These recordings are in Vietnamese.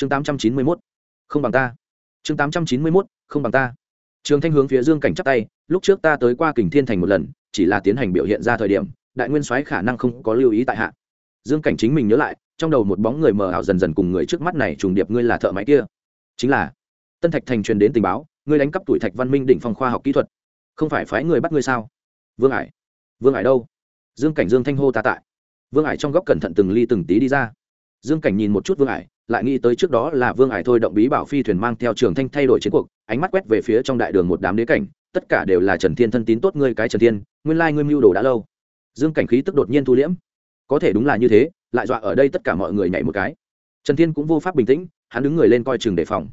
chương tám trăm chín mươi mốt, không bằng ta. Chương tám trăm chín mươi mốt, không bằng ta. Trường thanh hướng phía dương cảnh chắp tay, lúc trước ta tới qua kình thiên thành một lần, chỉ là tiến hành biểu hiện ra thời điểm, đại nguyên soái khả năng không có lưu ý tại hạ. Dương cảnh chính mình nhớ lại, trong đầu một bóng người mờ ảo dần dần cùng người trước mắt này trùng điệp ngươi là thợ máy kia. Chính là tân thạch thành truyền đến tình báo, ngươi đánh cắp tuổi thạch văn minh đỉnh phòng khoa học kỹ thuật. Không phải phái người bắt ngươi sao? Vương ải vương ải đâu? Dương cảnh dương thanh hô ta tại. Vương ải trong góc cẩn thận từng ly từng tí đi ra. Dương cảnh nhìn một chút vương ải lại nghĩ tới trước đó là vương ải thôi động bí bảo phi thuyền mang theo trường thanh thay đổi chiến cuộc, ánh mắt quét về phía trong đại đường một đám đế cảnh, tất cả đều là trần thiên thân tín tốt ngươi cái trần thiên, nguyên lai ngươi mưu đồ đã lâu. Dương cảnh khí tức đột nhiên thu liễm. Có thể đúng là như thế, lại dọa ở đây tất cả mọi người nhảy một cái. Trần thiên cũng vô pháp bình tĩnh, hắn đứng người lên coi chừng đề phòng.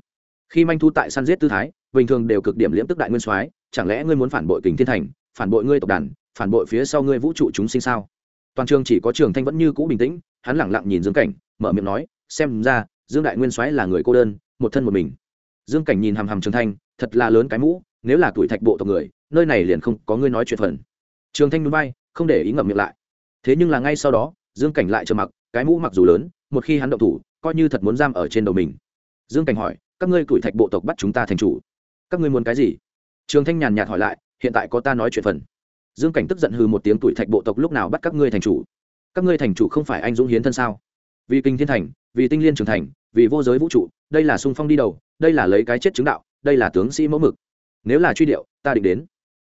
Khi manh thu tại săn giết tư thái, bình thường đều cực điểm liễm tức đại nguyên soái, chẳng lẽ ngươi muốn phản bội kình thiên thành, phản bội ngươi tộc đàn, phản bội phía sau ngươi vũ trụ chúng sinh sao? Toàn trường chỉ có trường thanh vẫn như cũ bình tĩnh, hắn lẳng lặng nhìn dương cảnh, mở miệng nói xem ra, dương đại nguyên soái là người cô đơn, một thân một mình. Dương cảnh nhìn hằm hằm trường thanh, thật là lớn cái mũ, nếu là tuổi thạch bộ tộc người, nơi này liền không có ngươi nói chuyện phần. Trường thanh núi bay không để ý ngậm miệng lại. Thế nhưng là ngay sau đó, dương cảnh lại trầm mặc, cái mũ mặc dù lớn, một khi hắn động thủ, coi như thật muốn giam ở trên đầu mình. Dương cảnh hỏi, các ngươi tuổi thạch bộ tộc bắt chúng ta thành chủ? Các ngươi muốn cái gì? Trường thanh nhàn nhạt hỏi lại, hiện tại có ta nói chuyện phần. Dương cảnh tức giận hừ một tiếng, tuổi thạch bộ tộc lúc nào bắt các ngươi thành chủ? Các ngươi thành chủ không phải anh dũng hiến thân sao? Vì kinh thiên thành vì tinh liên trưởng thành, vì vô giới vũ trụ, đây là sung phong đi đầu, đây là lấy cái chết chứng đạo, đây là tướng sĩ mẫu mực. Nếu là truy điệu, ta định đến.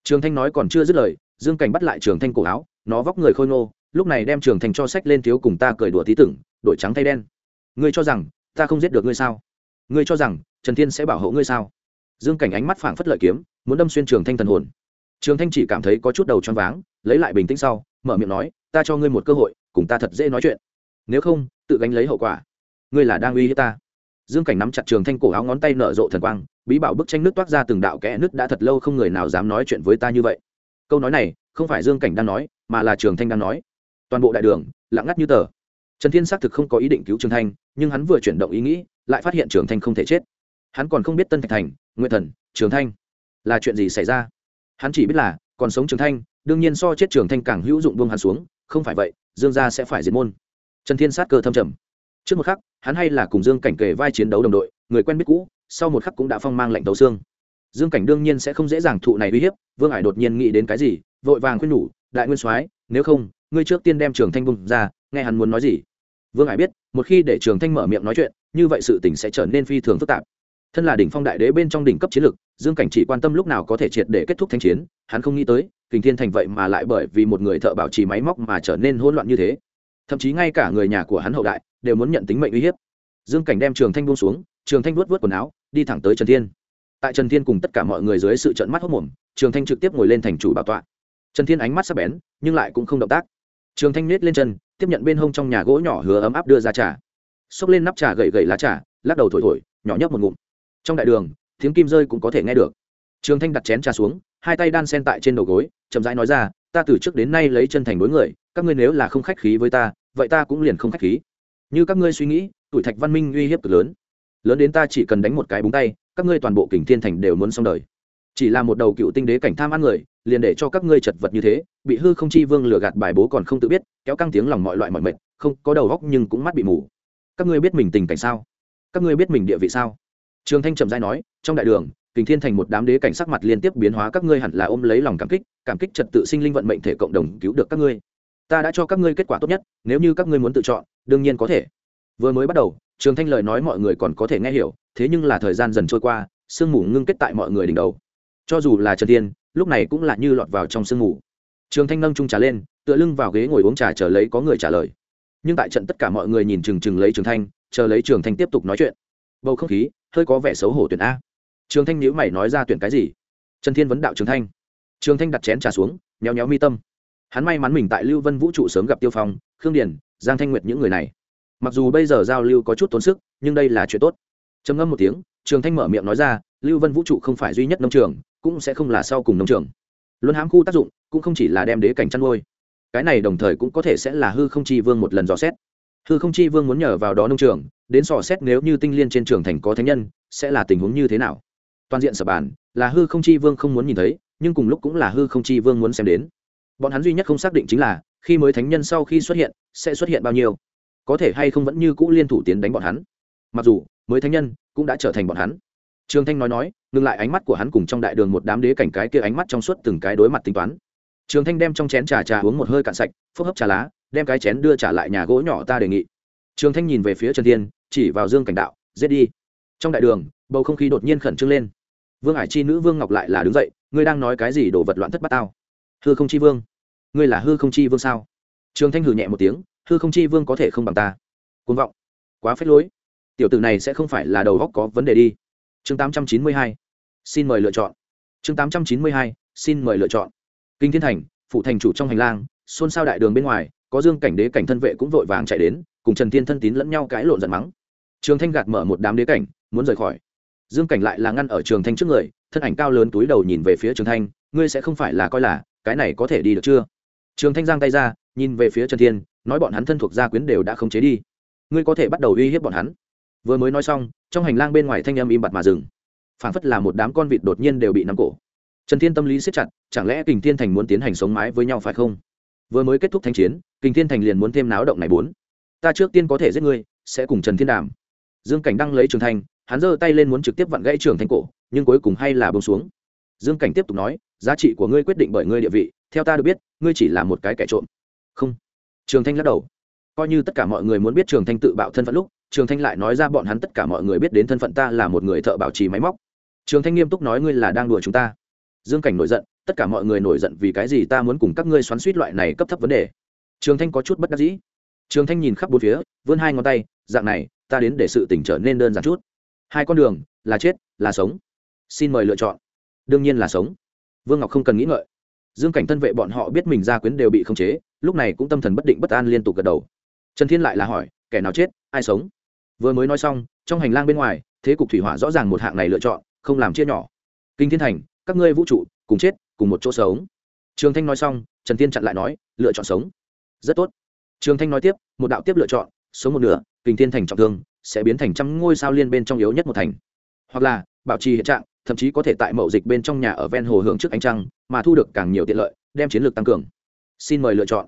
Trường thanh nói còn chưa dứt lời, dương cảnh bắt lại trường thanh cổ áo, nó vóc người khôi ngô, lúc này đem trường thanh cho sách lên thiếu cùng ta cười đùa tí tưởng, đổi trắng thay đen. Ngươi cho rằng, ta không giết được ngươi sao? Ngươi cho rằng, trần thiên sẽ bảo hộ ngươi sao? Dương cảnh ánh mắt phảng phất lợi kiếm, muốn đâm xuyên trường thanh thần hồn. Trường thanh chỉ cảm thấy có chút đầu choáng váng, lấy lại bình tĩnh sau, mở miệng nói, ta cho ngươi một cơ hội, cùng ta thật dễ nói chuyện. Nếu không, tự gánh lấy hậu quả ngươi là đang uy hiếp ta. Dương cảnh nắm chặt trường thanh cổ áo ngón tay nở rộ thần quang, bí bảo bức tranh nước toát ra từng đạo kẽ nước đã thật lâu không người nào dám nói chuyện với ta như vậy. Câu nói này, không phải dương cảnh đang nói, mà là trường thanh đang nói. Toàn bộ đại đường, lặng ngắt như tờ. Trần thiên xác thực không có ý định cứu trường thanh, nhưng hắn vừa chuyển động ý nghĩ, lại phát hiện trường thanh không thể chết. Hắn còn không biết tân thạch thành nguyện thần, trường thanh là chuyện gì xảy ra. Hắn chỉ biết là, còn sống trường thanh, đương nhiên so chết trường thanh càng hữu dụng buông hắn xuống, không phải vậy, dương gia sẽ phải diệt môn. Trần thiên sát cơ thâm trầm. Trước một khắc hắn hay là cùng dương cảnh kề vai chiến đấu đồng đội, người quen biết cũ, sau một khắc cũng đã phong mang lệnh tấu xương. Dương cảnh đương nhiên sẽ không dễ dàng thụ này uy hiếp, vương hải đột nhiên nghĩ đến cái gì, vội vàng khuyên nhủ, đại nguyên soái, nếu không, ngươi trước tiên đem trường thanh bung ra, nghe hắn muốn nói gì. Vương hải biết, một khi để trường thanh mở miệng nói chuyện, như vậy sự tình sẽ trở nên phi thường phức tạp. Thân là đỉnh phong đại đế bên trong đỉnh cấp chiến lực dương cảnh chỉ quan tâm lúc nào có thể triệt để kết thúc thanh chiến, hắn không nghĩ tới, kình thiên thành vậy mà lại bởi vì một người thợ bảo trì máy móc mà trở nên hỗn loạn như thế. Thậm chí ngay cả người nhà của hắn hậu đại đều muốn nhận tính mệnh uy hiếp. Dương cảnh đem trường thanh buông xuống, trường thanh vuốt vuốt quần áo, đi thẳng tới trần thiên. Tại trần thiên cùng tất cả mọi người dưới sự trận mắt hốc mồm trường thanh trực tiếp ngồi lên thành chủ bảo tọa. Trần thiên ánh mắt sắc bén, nhưng lại cũng không động tác. Trường thanh nết lên chân, tiếp nhận bên hông trong nhà gỗ nhỏ hứa ấm áp đưa ra trà. Xốc lên nắp trà gậy gậy lá trà, lắc đầu thổi thổi, nhỏ nhấp một ngụm. Trong đại đường, tiếng kim rơi cũng có thể nghe được. Trường thanh đặt chén trà xuống, hai tay đan sen tại trên đầu gối, chậm rãi nói ra, ta từ trước đến nay lấy chân thành đối người, các ngươi nếu là không khách khí với ta, vậy ta cũng liền không khách khí như các ngươi suy nghĩ, tuổi thạch văn minh uy hiếp cực lớn. Lớn đến ta chỉ cần đánh một cái búng tay, các ngươi toàn bộ kình thiên thành đều muốn xong đời. Chỉ là một đầu cựu tinh đế cảnh tham ăn người, liền để cho các ngươi chật vật như thế, bị hư không chi vương lừa gạt bài bố còn không tự biết, kéo căng tiếng lòng mọi loại mọi mệt, không có đầu góc nhưng cũng mắt bị mù. Các ngươi biết mình tình cảnh sao? Các ngươi biết mình địa vị sao? Trường thanh trầm giai nói, trong đại đường, kình thiên thành một đám đế cảnh sắc mặt liên tiếp biến hóa, các ngươi hẳn là ôm lấy lòng cảm kích cảm kích trật tự sinh linh vận mệnh thể cộng đồng cứu được các ngươi ta đã cho các ngươi kết quả tốt nhất, nếu như các ngươi muốn tự chọn, đương nhiên có thể. Vừa mới bắt đầu, trường thanh lời nói mọi người còn có thể nghe hiểu, thế nhưng là thời gian dần trôi qua, sương mù ngưng kết tại mọi người đỉnh đầu. Cho dù là trần tiên lúc này cũng là như lọt vào trong sương mù. Trường thanh nâng trung trà lên, tựa lưng vào ghế ngồi uống trà chờ lấy có người trả lời. Nhưng tại trận tất cả mọi người nhìn chừng chừng lấy trường thanh, chờ lấy trường thanh tiếp tục nói chuyện. Bầu không khí, hơi có vẻ xấu hổ tuyển a. Trường thanh nhữ mày nói ra tuyển cái gì? Trần thiên vấn đạo trường thanh. Trường thanh đặt chén trà xuống, nhéo nhéo mi tâm hắn may mắn mình tại lưu vân vũ trụ sớm gặp tiêu phong, khương điền, giang thanh nguyệt những người này. Mặc dù bây giờ giao lưu có chút tốn sức, nhưng đây là chuyện tốt. Trầm ngâm một tiếng, trường thanh mở miệng nói ra, lưu vân vũ trụ không phải duy nhất nông trường, cũng sẽ không là sau cùng nông trường. Luân hãm khu tác dụng, cũng không chỉ là đem đế cảnh chăn nuôi. Cái này đồng thời cũng có thể sẽ là hư không chi vương một lần dò xét. Hư không chi vương muốn nhờ vào đó nông trường, đến dò xét nếu như tinh liên trên trường thành có thánh nhân, sẽ là tình huống như thế nào. Toàn diện sở bản là hư không chi vương không muốn nhìn thấy, nhưng cùng lúc cũng là hư không chi vương muốn xem đến bọn hắn duy nhất không xác định chính là, khi mới thánh nhân sau khi xuất hiện, sẽ xuất hiện bao nhiêu. Có thể hay không vẫn như cũ liên thủ tiến đánh bọn hắn. Mặc dù, mới thánh nhân cũng đã trở thành bọn hắn. Trương thanh nói nói, ngừng lại ánh mắt của hắn cùng trong đại đường một đám đế cảnh cái kia ánh mắt trong suốt từng cái đối mặt tính toán. Trương thanh đem trong chén trà trà uống một hơi cạn sạch, phốc hấp trà lá, đem cái chén đưa trả lại nhà gỗ nhỏ ta đề nghị. Trương thanh nhìn về phía trần thiên, chỉ vào dương cảnh đạo, giết đi. Trong đại đường, bầu không khí đột nhiên khẩn trương lên. Vương hải chi nữ vương ngọc lại là đứng dậy, ngươi đang nói cái gì đồ vật loạn thất bát tao? Hư không chi vương? Ngươi là hư không chi vương sao? Trường thanh hử nhẹ một tiếng, hư không chi vương có thể không bằng ta. Côn vọng. Quá phết lối. Tiểu tử này sẽ không phải là đầu góc có vấn đề đi. Chương tám trăm chín mươi hai, xin mời lựa chọn. Chương tám trăm chín mươi hai, xin mời lựa chọn. Kinh thiên thành phụ thành chủ trong hành lang, xôn xao đại đường bên ngoài, có dương cảnh đế cảnh thân vệ cũng vội vàng chạy đến, cùng trần thiên thân tín lẫn nhau cãi lộn giận mắng. Trường thanh gạt mở một đám đế cảnh, muốn rời khỏi. Dương cảnh lại là ngăn ở trường thanh trước người, thân ảnh cao lớn túi đầu nhìn về phía trường thanh, ngươi sẽ không phải là coi là cái này có thể đi được chưa? Trường thanh giang tay ra, nhìn về phía trần thiên, nói bọn hắn thân thuộc gia quyến đều đã không chế đi. Ngươi có thể bắt đầu uy hiếp bọn hắn. Vừa mới nói xong, trong hành lang bên ngoài thanh âm im bặt mà dừng. Phản phất là một đám con vịt đột nhiên đều bị nắm cổ. Trần thiên tâm lý siết chặt, chẳng lẽ kình thiên thành muốn tiến hành sống mái với nhau phải không? Vừa mới kết thúc thanh chiến, kình thiên thành liền muốn thêm náo động này bốn. Ta trước tiên có thể giết ngươi, sẽ cùng trần thiên đàm. Dương cảnh đăng lấy trường thanh, hắn giơ tay lên muốn trực tiếp vặn gãy trường thanh cổ, nhưng cuối cùng hay là bông xuống. Dương cảnh tiếp tục nói giá trị của ngươi quyết định bởi ngươi địa vị, theo ta được biết, ngươi chỉ là một cái kẻ trộm. Không. Trường thanh lắc đầu. Coi như tất cả mọi người muốn biết trường thanh tự bạo thân phận lúc, trường thanh lại nói ra bọn hắn tất cả mọi người biết đến thân phận ta là một người thợ bảo trì máy móc. Trường thanh nghiêm túc nói, ngươi là đang đùa chúng ta. Dương cảnh nổi giận, tất cả mọi người nổi giận vì cái gì ta muốn cùng các ngươi xoắn suýt loại này cấp thấp vấn đề? Trường thanh có chút bất đắc dĩ. Trường thanh nhìn khắp bốn phía, vươn hai ngón tay, dạng này, ta đến để sự tỉnh trở nên đơn giản chút. Hai con đường, là chết, là sống. Xin mời lựa chọn. Đương nhiên là sống vương ngọc không cần nghĩ ngợi. Dương cảnh thân vệ bọn họ biết mình gia quyến đều bị khống chế, lúc này cũng tâm thần bất định bất an liên tục gật đầu. Trần thiên lại là hỏi, kẻ nào chết? Ai sống? Vừa mới nói xong, trong hành lang bên ngoài, thế cục thủy hỏa rõ ràng một hạng này lựa chọn, không làm chia nhỏ. Kinh thiên thành, các ngươi vũ trụ, cùng chết, cùng một chỗ sống. Trường thanh nói xong, trần thiên chặn lại nói, lựa chọn sống. Rất tốt. Trường thanh nói tiếp, một đạo tiếp lựa chọn, sống một nửa, kinh thiên thành trọng thương, sẽ biến thành trăm ngôi sao liên bên trong yếu nhất một thành. Hoặc là, bảo trì hiện trạng thậm chí có thể tại mậu dịch bên trong nhà ở ven hồ hưởng trước ánh trăng, mà thu được càng nhiều tiện lợi, đem chiến lược tăng cường. Xin mời lựa chọn.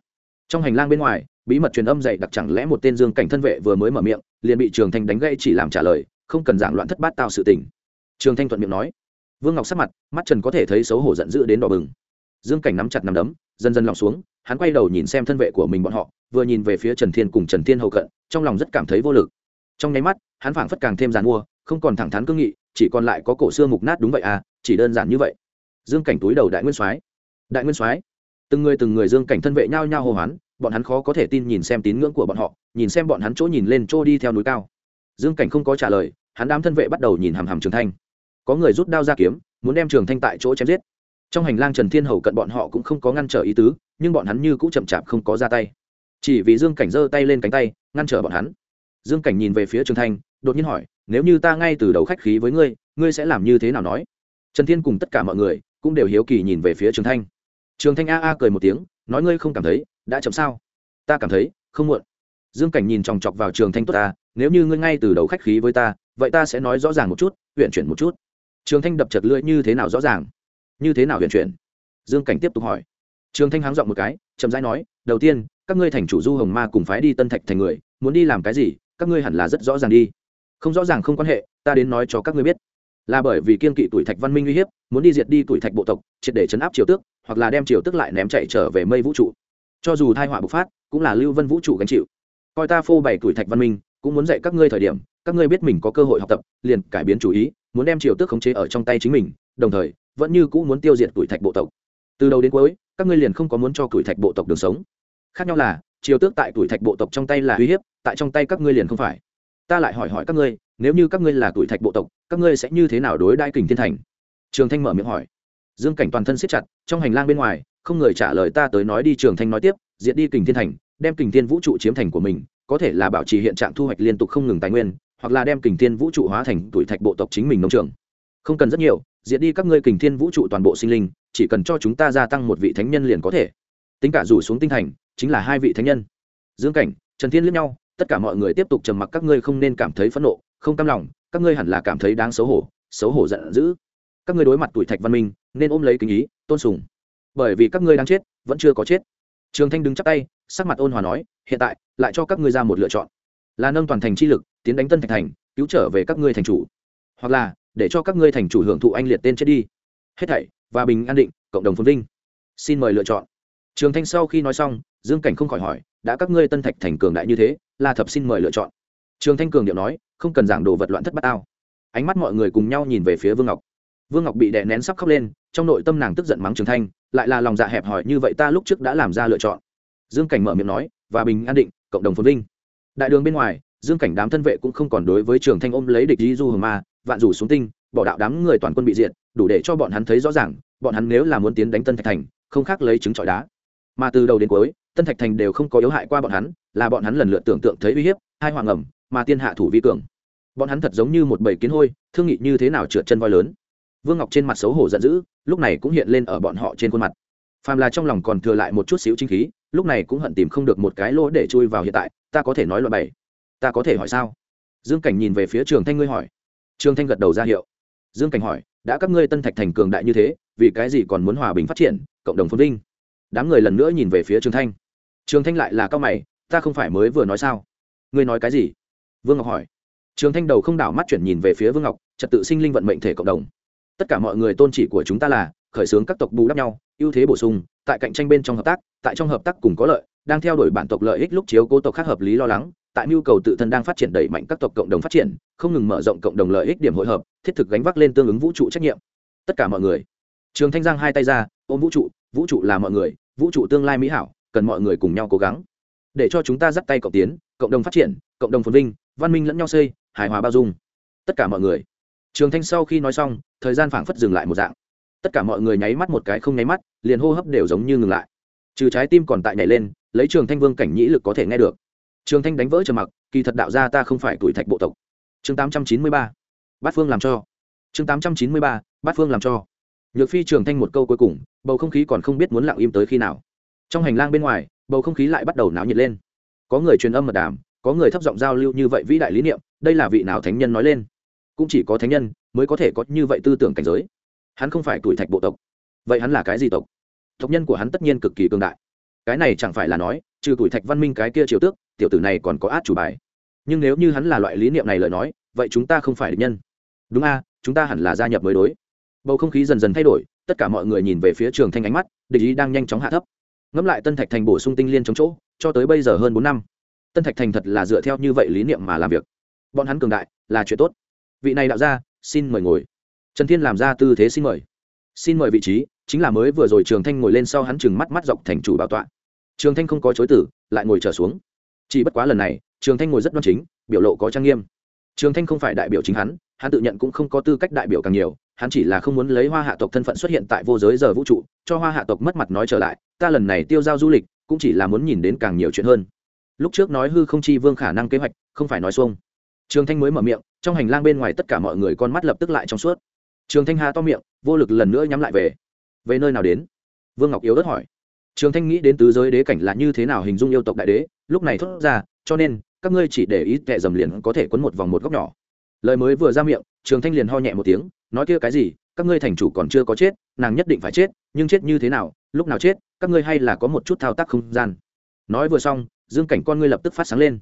Trong hành lang bên ngoài, bí mật truyền âm dạy đặc chẳng lẽ một tên dương cảnh thân vệ vừa mới mở miệng, liền bị trường thanh đánh gãy chỉ làm trả lời, không cần giảng loạn thất bát tạo sự tình. Trường thanh thuận miệng nói. Vương ngọc sắc mặt, mắt trần có thể thấy xấu hổ giận dữ đến đỏ bừng. Dương cảnh nắm chặt nắm đấm, dần dần lòng xuống, hắn quay đầu nhìn xem thân vệ của mình bọn họ, vừa nhìn về phía trần thiên cùng trần thiên hậu cận, trong lòng rất cảm thấy vô lực. Trong nháy mắt, hắn phảng phất càng thêm giàn mua, không còn thẳng thắn cương nghị chỉ còn lại có cổ xưa mục nát đúng vậy à chỉ đơn giản như vậy. Dương cảnh túi đầu đại nguyên soái. Đại nguyên soái, từng người từng người dương cảnh thân vệ nhao nhao hô hoán, bọn hắn khó có thể tin nhìn xem tín ngưỡng của bọn họ, nhìn xem bọn hắn chỗ nhìn lên chỗ đi theo núi cao. Dương cảnh không có trả lời, hắn đám thân vệ bắt đầu nhìn hàm hàm trường thanh. Có người rút đao ra kiếm, muốn đem trường thanh tại chỗ chém giết. Trong hành lang trần thiên hầu cận bọn họ cũng không có ngăn trở ý tứ, nhưng bọn hắn như cũng chậm chạp không có ra tay. Chỉ vì dương cảnh giơ tay lên cánh tay, ngăn trở bọn hắn. Dương cảnh nhìn về phía trường thanh đột nhiên hỏi, nếu như ta ngay từ đầu khách khí với ngươi ngươi sẽ làm như thế nào nói? Trần thiên cùng tất cả mọi người cũng đều hiếu kỳ nhìn về phía trường thanh. Trường thanh a a cười một tiếng, nói, ngươi không cảm thấy, đã chậm sao? Ta cảm thấy, không muộn. Dương cảnh nhìn chòng chọc vào trường thanh, tốt ta, nếu như ngươi ngay từ đầu khách khí với ta, vậy ta sẽ nói rõ ràng một chút huyện chuyển một chút. Trường thanh đập chật lưỡi, như thế nào rõ ràng? Như thế nào huyện chuyển? Dương cảnh tiếp tục hỏi. Trường thanh háng dọn một cái, chậm rãi nói, đầu tiên, các ngươi thành chủ du hồng ma cùng phái đi tân thạch thành người, muốn đi làm cái gì, các ngươi hẳn là rất rõ ràng đi không rõ ràng không quan hệ, ta đến nói cho các ngươi biết. Là bởi vì kiên kỵ tuổi thạch văn minh uy hiếp, muốn đi diệt đi tuổi thạch bộ tộc, triệt để chấn áp triều tước, hoặc là đem triều tước lại ném chạy trở về mây vũ trụ. Cho dù thai họa bộc phát, cũng là lưu vân vũ trụ gánh chịu. Coi ta phô bày tuổi thạch văn minh, cũng muốn dạy các ngươi thời điểm, các ngươi biết mình có cơ hội học tập, liền cải biến chủ ý, muốn đem triều tước khống chế ở trong tay chính mình, đồng thời, vẫn như cũ muốn tiêu diệt tuổi thạch bộ tộc. Từ đầu đến cuối, các ngươi liền không có muốn cho tuổi thạch bộ tộc đường sống. Khác nhau là, triều tước tại tuổi thạch bộ tộc trong tay là uy hiếp, tại trong tay các ngươi liền không phải ta lại hỏi hỏi các ngươi, nếu như các ngươi là tuổi thạch bộ tộc, các ngươi sẽ như thế nào đối đãi kình thiên thành? Trường thanh mở miệng hỏi. Dương cảnh toàn thân siết chặt, trong hành lang bên ngoài, không người trả lời ta tới nói đi, trường thanh nói tiếp, diệt đi kình thiên thành, đem kình thiên vũ trụ chiếm thành của mình, có thể là bảo trì hiện trạng thu hoạch liên tục không ngừng tài nguyên, hoặc là đem kình thiên vũ trụ hóa thành tuổi thạch bộ tộc chính mình nông trường. Không cần rất nhiều, diệt đi các ngươi kình thiên vũ trụ toàn bộ sinh linh, chỉ cần cho chúng ta gia tăng một vị thánh nhân liền có thể. Tính cả rủ xuống tinh thành, chính là hai vị thánh nhân. Dương cảnh, trần thiên liếc nhau tất cả mọi người tiếp tục trầm mặc, các ngươi không nên cảm thấy phẫn nộ, không cam lòng, các ngươi hẳn là cảm thấy đáng xấu hổ xấu hổ giận dữ. Các ngươi đối mặt tuổi thạch văn minh, nên ôm lấy kính ý, tôn sùng. Bởi vì các ngươi đang chết, vẫn chưa có chết. Trường thanh đứng chắp tay, sắc mặt ôn hòa nói, hiện tại, lại cho các ngươi ra một lựa chọn. Là nâng toàn thành chi lực, tiến đánh tân thạch thành, cứu trở về các ngươi thành chủ. Hoặc là, để cho các ngươi thành chủ hưởng thụ anh liệt tên chết đi. Hết thảy, và bình an định, cộng đồng phồn vinh. Xin mời lựa chọn. Trường thanh sau khi nói xong, dương cảnh không khỏi hỏi, đã các ngươi tân thạch thành cường đại như thế là thập xin mời lựa chọn. Trường thanh cường điệu nói không cần giảng đồ vật loạn thất bát ao. Ánh mắt mọi người cùng nhau nhìn về phía vương ngọc. Vương ngọc bị đè nén sắp khóc lên trong nội tâm nàng tức giận mắng trường thanh lại là lòng dạ hẹp hòi như vậy ta lúc trước đã làm ra lựa chọn. Dương cảnh mở miệng nói và bình an định cộng đồng phồn vinh. Đại đường bên ngoài dương cảnh đám thân vệ cũng không còn đối với trường thanh ôm lấy địch di du hờ ma vạn rủ xuống tinh bỏ đạo đám người toàn quân bị diện, đủ để cho bọn hắn thấy rõ ràng bọn hắn nếu là muốn tiến đánh tân thạch thành không khác lấy trứng trọi đá. Mà từ đầu đến cuối tân thạch thành đều không có yếu hại qua bọn hắn, là bọn hắn lần lượt tưởng tượng thấy uy hiếp, hai hoàng ẩm, mà tiên hạ thủ vi cường. Bọn hắn thật giống như một bầy kiến hôi, thương nghị như thế nào trượt chân voi lớn. Vương ngọc trên mặt xấu hổ giận dữ, lúc này cũng hiện lên ở bọn họ trên khuôn mặt. Phàm là trong lòng còn thừa lại một chút xíu chính khí, lúc này cũng hận tìm không được một cái lỗ để chui vào hiện tại, ta có thể nói loại bày ta có thể hỏi sao? Dương cảnh nhìn về phía trường thanh ngươi hỏi. Trường thanh gật đầu ra hiệu. Dương cảnh hỏi, đã các ngươi tân thạch thành cường đại như thế, vì cái gì còn muốn hòa bình phát triển, cộng đồng phồn vinh? Đám người lần nữa nhìn về phía trường thanh trường thanh lại là cao mày, ta không phải mới vừa nói sao? Ngươi nói cái gì? Vương ngọc hỏi. Trường thanh đầu không đảo mắt chuyển nhìn về phía vương ngọc, trật tự sinh linh vận mệnh thể cộng đồng. Tất cả mọi người tôn chỉ của chúng ta là khởi xướng các tộc bù đắp nhau, ưu thế bổ sung, tại cạnh tranh bên trong hợp tác, tại trong hợp tác cùng có lợi, đang theo đuổi bản tộc lợi ích lúc chiếu cố tộc khác hợp lý lo lắng, tại nhu cầu tự thân đang phát triển đẩy mạnh các tộc cộng đồng phát triển, không ngừng mở rộng cộng đồng lợi ích điểm hội hợp, thiết thực gánh vác lên tương ứng vũ trụ trách nhiệm. Tất cả mọi người. Trường thanh giang hai tay ra, ôm vũ trụ vũ trụ là mọi người, vũ trụ tương lai mỹ hảo cần mọi người cùng nhau cố gắng. Để cho chúng ta dắt tay cộng tiến, cộng đồng phát triển, cộng đồng phồn vinh, văn minh lẫn nhau xây, hài hòa bao dung. Tất cả mọi người. Trường thanh sau khi nói xong, thời gian phảng phất dừng lại một dạng. Tất cả mọi người nháy mắt một cái không nháy mắt, liền hô hấp đều giống như ngừng lại. Trừ trái tim còn tại nhảy lên, lấy trường thanh vương cảnh nhĩ lực có thể nghe được. Trường thanh đánh vỡ trầm mặc, kỳ thật đạo gia ta không phải tuổi thạch bộ tộc. Chương tám trăm chín mươi ba, bát phương làm cho. Chương tám trăm chín mươi ba, bát phương làm cho. Nhược phi trường thanh một câu cuối cùng, bầu không khí còn không biết muốn lặng im tới khi nào trong hành lang bên ngoài, bầu không khí lại bắt đầu náo nhiệt lên. Có người truyền âm mật đàm, có người thấp giọng giao lưu như vậy vĩ đại lý niệm, đây là vị nào thánh nhân nói lên? Cũng chỉ có thánh nhân mới có thể có như vậy tư tưởng cảnh giới. Hắn không phải tuổi thạch bộ tộc. Vậy hắn là cái gì tộc? Tộc nhân của hắn tất nhiên cực kỳ cường đại. Cái này chẳng phải là nói, trừ tuổi thạch văn minh cái kia triều tước, tiểu tử này còn có át chủ bài. Nhưng nếu như hắn là loại lý niệm này lời nói, vậy chúng ta không phải địch nhân. Đúng a, chúng ta hẳn là gia nhập mới đối. Bầu không khí dần dần thay đổi, tất cả mọi người nhìn về phía trường thanh ánh mắt, địch ý đang nhanh chóng hạ thấp ngẫm lại tân thạch thành bổ sung tinh liên chống chỗ, cho tới bây giờ hơn bốn năm. Tân thạch thành thật là dựa theo như vậy lý niệm mà làm việc. Bọn hắn cường đại, là chuyện tốt. Vị này đạo ra xin mời ngồi. Trần thiên làm ra tư thế xin mời. Xin mời vị trí, chính là mới vừa rồi trường thanh ngồi lên sau hắn chừng mắt mắt dọc thành chủ bảo tọa. Trường thanh không có chối tử, lại ngồi trở xuống. Chỉ bất quá lần này, trường thanh ngồi rất đoan chính, biểu lộ có trang nghiêm. Trường thanh không phải đại biểu chính hắn hắn tự nhận cũng không có tư cách đại biểu càng nhiều hắn chỉ là không muốn lấy hoa hạ tộc thân phận xuất hiện tại vô giới giờ vũ trụ, cho hoa hạ tộc mất mặt nói trở lại, ta lần này tiêu giao du lịch, cũng chỉ là muốn nhìn đến càng nhiều chuyện hơn. Lúc trước nói hư không chi vương khả năng kế hoạch, không phải nói xuông. Trường thanh mới mở miệng, trong hành lang bên ngoài tất cả mọi người con mắt lập tức lại trong suốt. Trường thanh hà to miệng, vô lực lần nữa nhắm lại về. Về nơi nào đến? Vương ngọc yếu đất hỏi. Trường thanh nghĩ đến tứ giới đế cảnh là như thế nào hình dung yêu tộc đại đế, lúc này thốt ra, cho nên, các ngươi chỉ để ý tệ dầm liền có thể quấn một vòng một góc nhỏ. Lời mới vừa ra miệng, trường thanh liền ho nhẹ một tiếng nói kia cái gì, các ngươi thành chủ còn chưa có chết, nàng nhất định phải chết, nhưng chết như thế nào, lúc nào chết, các ngươi hay là có một chút thao tác không gian. Nói vừa xong, dương cảnh con ngươi lập tức phát sáng lên.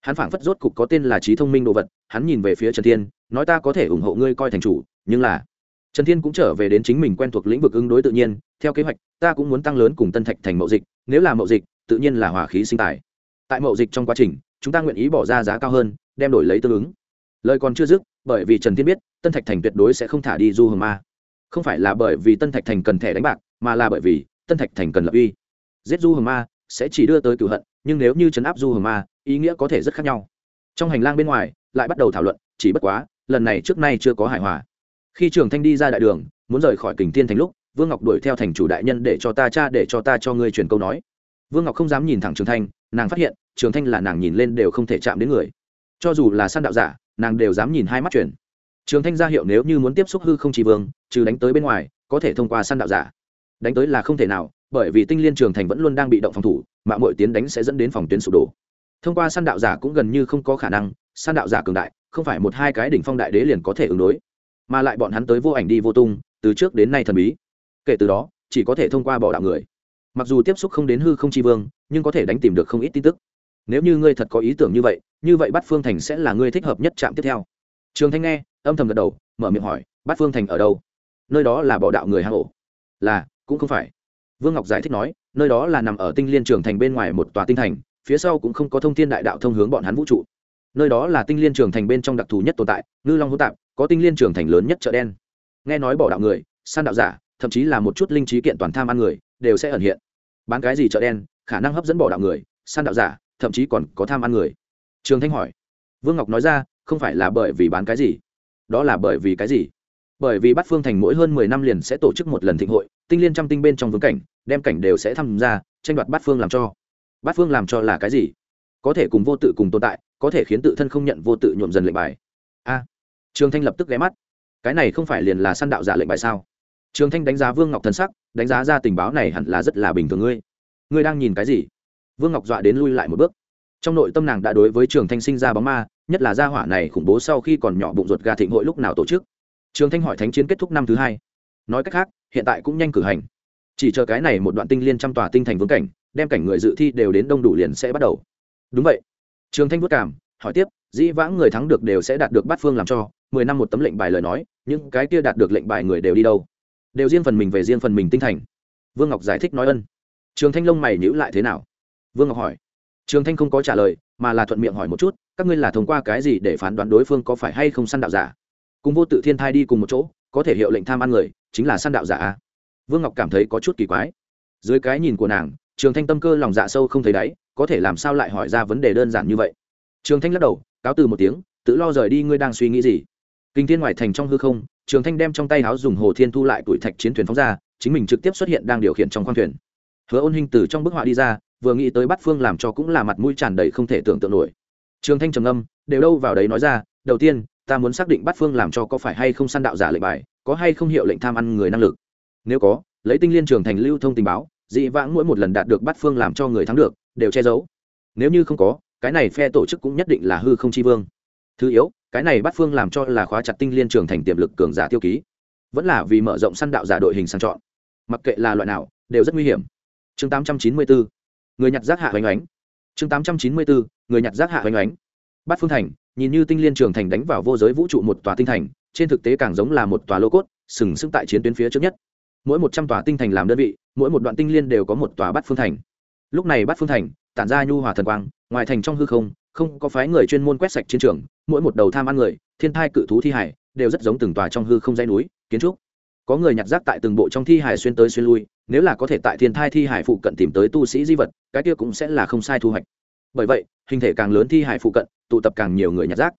Hắn phảng phất rốt cục có tên là trí thông minh đồ vật, hắn nhìn về phía trần thiên, nói ta có thể ủng hộ ngươi coi thành chủ, nhưng là trần thiên cũng trở về đến chính mình quen thuộc lĩnh vực ứng đối tự nhiên, theo kế hoạch, ta cũng muốn tăng lớn cùng tân thạch thành mậu dịch, nếu là mậu dịch, tự nhiên là hỏa khí sinh tài. Tại mậu dịch trong quá trình, chúng ta nguyện ý bỏ ra giá cao hơn, đem đổi lấy tương ứng. Lời còn chưa dứt bởi vì trần thiên biết, tân thạch thành tuyệt đối sẽ không thả đi du hồng ma. Không phải là bởi vì tân thạch thành cần thẻ đánh bạc, mà là bởi vì tân thạch thành cần lập uy. Giết du hồng ma sẽ chỉ đưa tới cửu hận, nhưng nếu như trấn áp du hồng ma, ý nghĩa có thể rất khác nhau. Trong hành lang bên ngoài, lại bắt đầu thảo luận, chỉ bất quá, lần này trước nay chưa có hài hòa. Khi trường thanh đi ra đại đường, muốn rời khỏi kình thiên thành lúc, vương ngọc đuổi theo thành chủ đại nhân để cho ta cha để cho ta cho ngươi truyền câu nói. Vương ngọc không dám nhìn thẳng trường thanh, nàng phát hiện, trường thanh là nàng nhìn lên đều không thể chạm đến người. Cho dù là săn đạo giả nàng đều dám nhìn hai mắt chuyển. trường thanh ra hiệu nếu như muốn tiếp xúc hư không chỉ vương, trừ đánh tới bên ngoài, có thể thông qua săn đạo giả. Đánh tới là không thể nào, bởi vì tinh liên trường thành vẫn luôn đang bị động phòng thủ mạng mọi tiến đánh sẽ dẫn đến phòng tuyến sụp đổ. Thông qua săn đạo giả cũng gần như không có khả năng, săn đạo giả cường đại, không phải một hai cái đỉnh phong đại đế liền có thể ứng đối. Mà lại bọn hắn tới vô ảnh đi vô tung, từ trước đến nay thần bí. Kể từ đó, chỉ có thể thông qua bỏ đạo người. Mặc dù tiếp xúc không đến hư không chi vương, nhưng có thể đánh tìm được không ít tin tức nếu như ngươi thật có ý tưởng như vậy như vậy bắt phương thành sẽ là ngươi thích hợp nhất chạm tiếp theo. Trường thanh nghe, âm thầm gật đầu, mở miệng hỏi, bát phương thành ở đâu? Nơi đó là bỏ đạo người hang ổ. Là, cũng không phải. Vương ngọc giải thích nói, nơi đó là nằm ở tinh liên trường thành bên ngoài một tòa tinh thành, phía sau cũng không có thông thiên đại đạo thông hướng bọn hắn vũ trụ. Nơi đó là tinh liên trường thành bên trong đặc thù nhất tồn tại, ngư long hỗn tạp, có tinh liên trường thành lớn nhất chợ đen. Nghe nói bỏ đạo người, san đạo giả, thậm chí là một chút linh trí kiện toàn tham ăn người, đều sẽ ẩn hiện. Bán cái gì chợ đen, khả năng hấp dẫn bỏ đạo người, san đạo giả thậm chí còn có tham ăn người. Trường thanh hỏi. Vương ngọc nói ra, không phải là bởi vì bán cái gì? Đó là bởi vì cái gì? Bởi vì bát phương thành mỗi hơn mười năm liền sẽ tổ chức một lần thịnh hội, tinh liên trăm tinh bên trong vương cảnh, đem cảnh đều sẽ tham gia, tranh đoạt bát phương làm cho. Bát phương làm cho là cái gì? Có thể cùng vô tự cùng tồn tại, có thể khiến tự thân không nhận vô tự nhuộm dần lệnh bài. A. Trường thanh lập tức ghé mắt. Cái này không phải liền là săn đạo giả lệnh bài sao? Trường thanh đánh giá vương ngọc thân sắc, đánh giá ra tình báo này hẳn là rất là bình thường ngươi. Ngươi đang nhìn cái gì? Vương ngọc dọa đến lui lại một bước. Trong nội tâm nàng đã đối với trường thanh sinh ra bóng ma, nhất là gia hỏa này khủng bố sau khi còn nhỏ bụng ruột gà thịnh hội lúc nào tổ chức. Trường thanh hỏi thánh chiến kết thúc năm thứ hai. Nói cách khác, hiện tại cũng nhanh cử hành. Chỉ chờ cái này một đoạn tinh liên trăm tòa tinh thành vương cảnh, đem cảnh người dự thi đều đến đông đủ liền sẽ bắt đầu. Đúng vậy. Trường thanh vất cảm hỏi tiếp, dĩ vãng người thắng được đều sẽ đạt được bát phương làm cho, mười năm một tấm lệnh bài lời nói, những cái kia đạt được lệnh bài người đều đi đâu? Đều riêng phần mình về riêng phần mình tinh thành. Vương ngọc giải thích nói ân. Trường thanh lông mày nhữ lại thế nào? Vương ngọc hỏi. Trường thanh không có trả lời, mà là thuận miệng hỏi một chút, các ngươi là thông qua cái gì để phán đoán đối phương có phải hay không săn đạo giả? Cùng vô tự thiên thai đi cùng một chỗ, có thể hiệu lệnh tham ăn người, chính là săn đạo giả vương ngọc cảm thấy có chút kỳ quái. Dưới cái nhìn của nàng, trường thanh tâm cơ lòng dạ sâu không thấy đáy, có thể làm sao lại hỏi ra vấn đề đơn giản như vậy? Trường thanh lắc đầu, cáo từ một tiếng, tự lo rời đi ngươi đang suy nghĩ gì? Kinh thiên ngoài thành trong hư không, trường thanh đem trong tay áo dùng hồ thiên thu lại tuổi thạch chiến thuyền phóng ra, chính mình trực tiếp xuất hiện đang điều khiển trong khoang thuyền. Hứa ôn hình từ trong bức họa đi ra vừa nghĩ tới bắt phương làm cho cũng là mặt mũi tràn đầy không thể tưởng tượng nổi. Trường thanh trầm âm đều đâu vào đấy nói ra, đầu tiên, ta muốn xác định bắt phương làm cho có phải hay không săn đạo giả lệnh bài, có hay không hiệu lệnh tham ăn người năng lực. Nếu có, lấy tinh liên trường thành lưu thông tình báo, dị vãng mỗi một lần đạt được bắt phương làm cho người thắng được, đều che giấu. Nếu như không có, cái này phe tổ chức cũng nhất định là hư không chi vương. Thứ yếu, cái này bắt phương làm cho là khóa chặt tinh liên trường thành tiềm lực cường giả tiêu ký. Vẫn là vì mở rộng săn đạo giả đội hình sang chọn. Mặc kệ là loại nào, đều rất nguy hiểm. Chương 894 người nhặt rác hạ hoành ánh chương 894 người nhặt rác hạ hoành ánh bát phương thành, nhìn như tinh liên trường thành đánh vào vô giới vũ trụ một tòa tinh thành, trên thực tế càng giống là một tòa lô cốt, sừng sững tại chiến tuyến phía trước nhất. Mỗi một trăm tòa tinh thành làm đơn vị, mỗi một đoạn tinh liên đều có một tòa bát phương thành. Lúc này bát phương thành, tản ra nhu hòa thần quang, ngoài thành trong hư không không có phái người chuyên môn quét sạch chiến trường, mỗi một đầu tham ăn người, thiên thai cự thú thi hải, đều rất giống từng tòa trong hư không dây núi, kiến trúc có người nhặt rác tại từng bộ trong thi hải xuyên tới xuyên lui, nếu là có thể tại thiên thai thi hải phụ cận tìm tới tu sĩ di vật, cái kia cũng sẽ là không sai thu hoạch. Bởi vậy, hình thể càng lớn thi hải phụ cận, tụ tập càng nhiều người nhặt rác.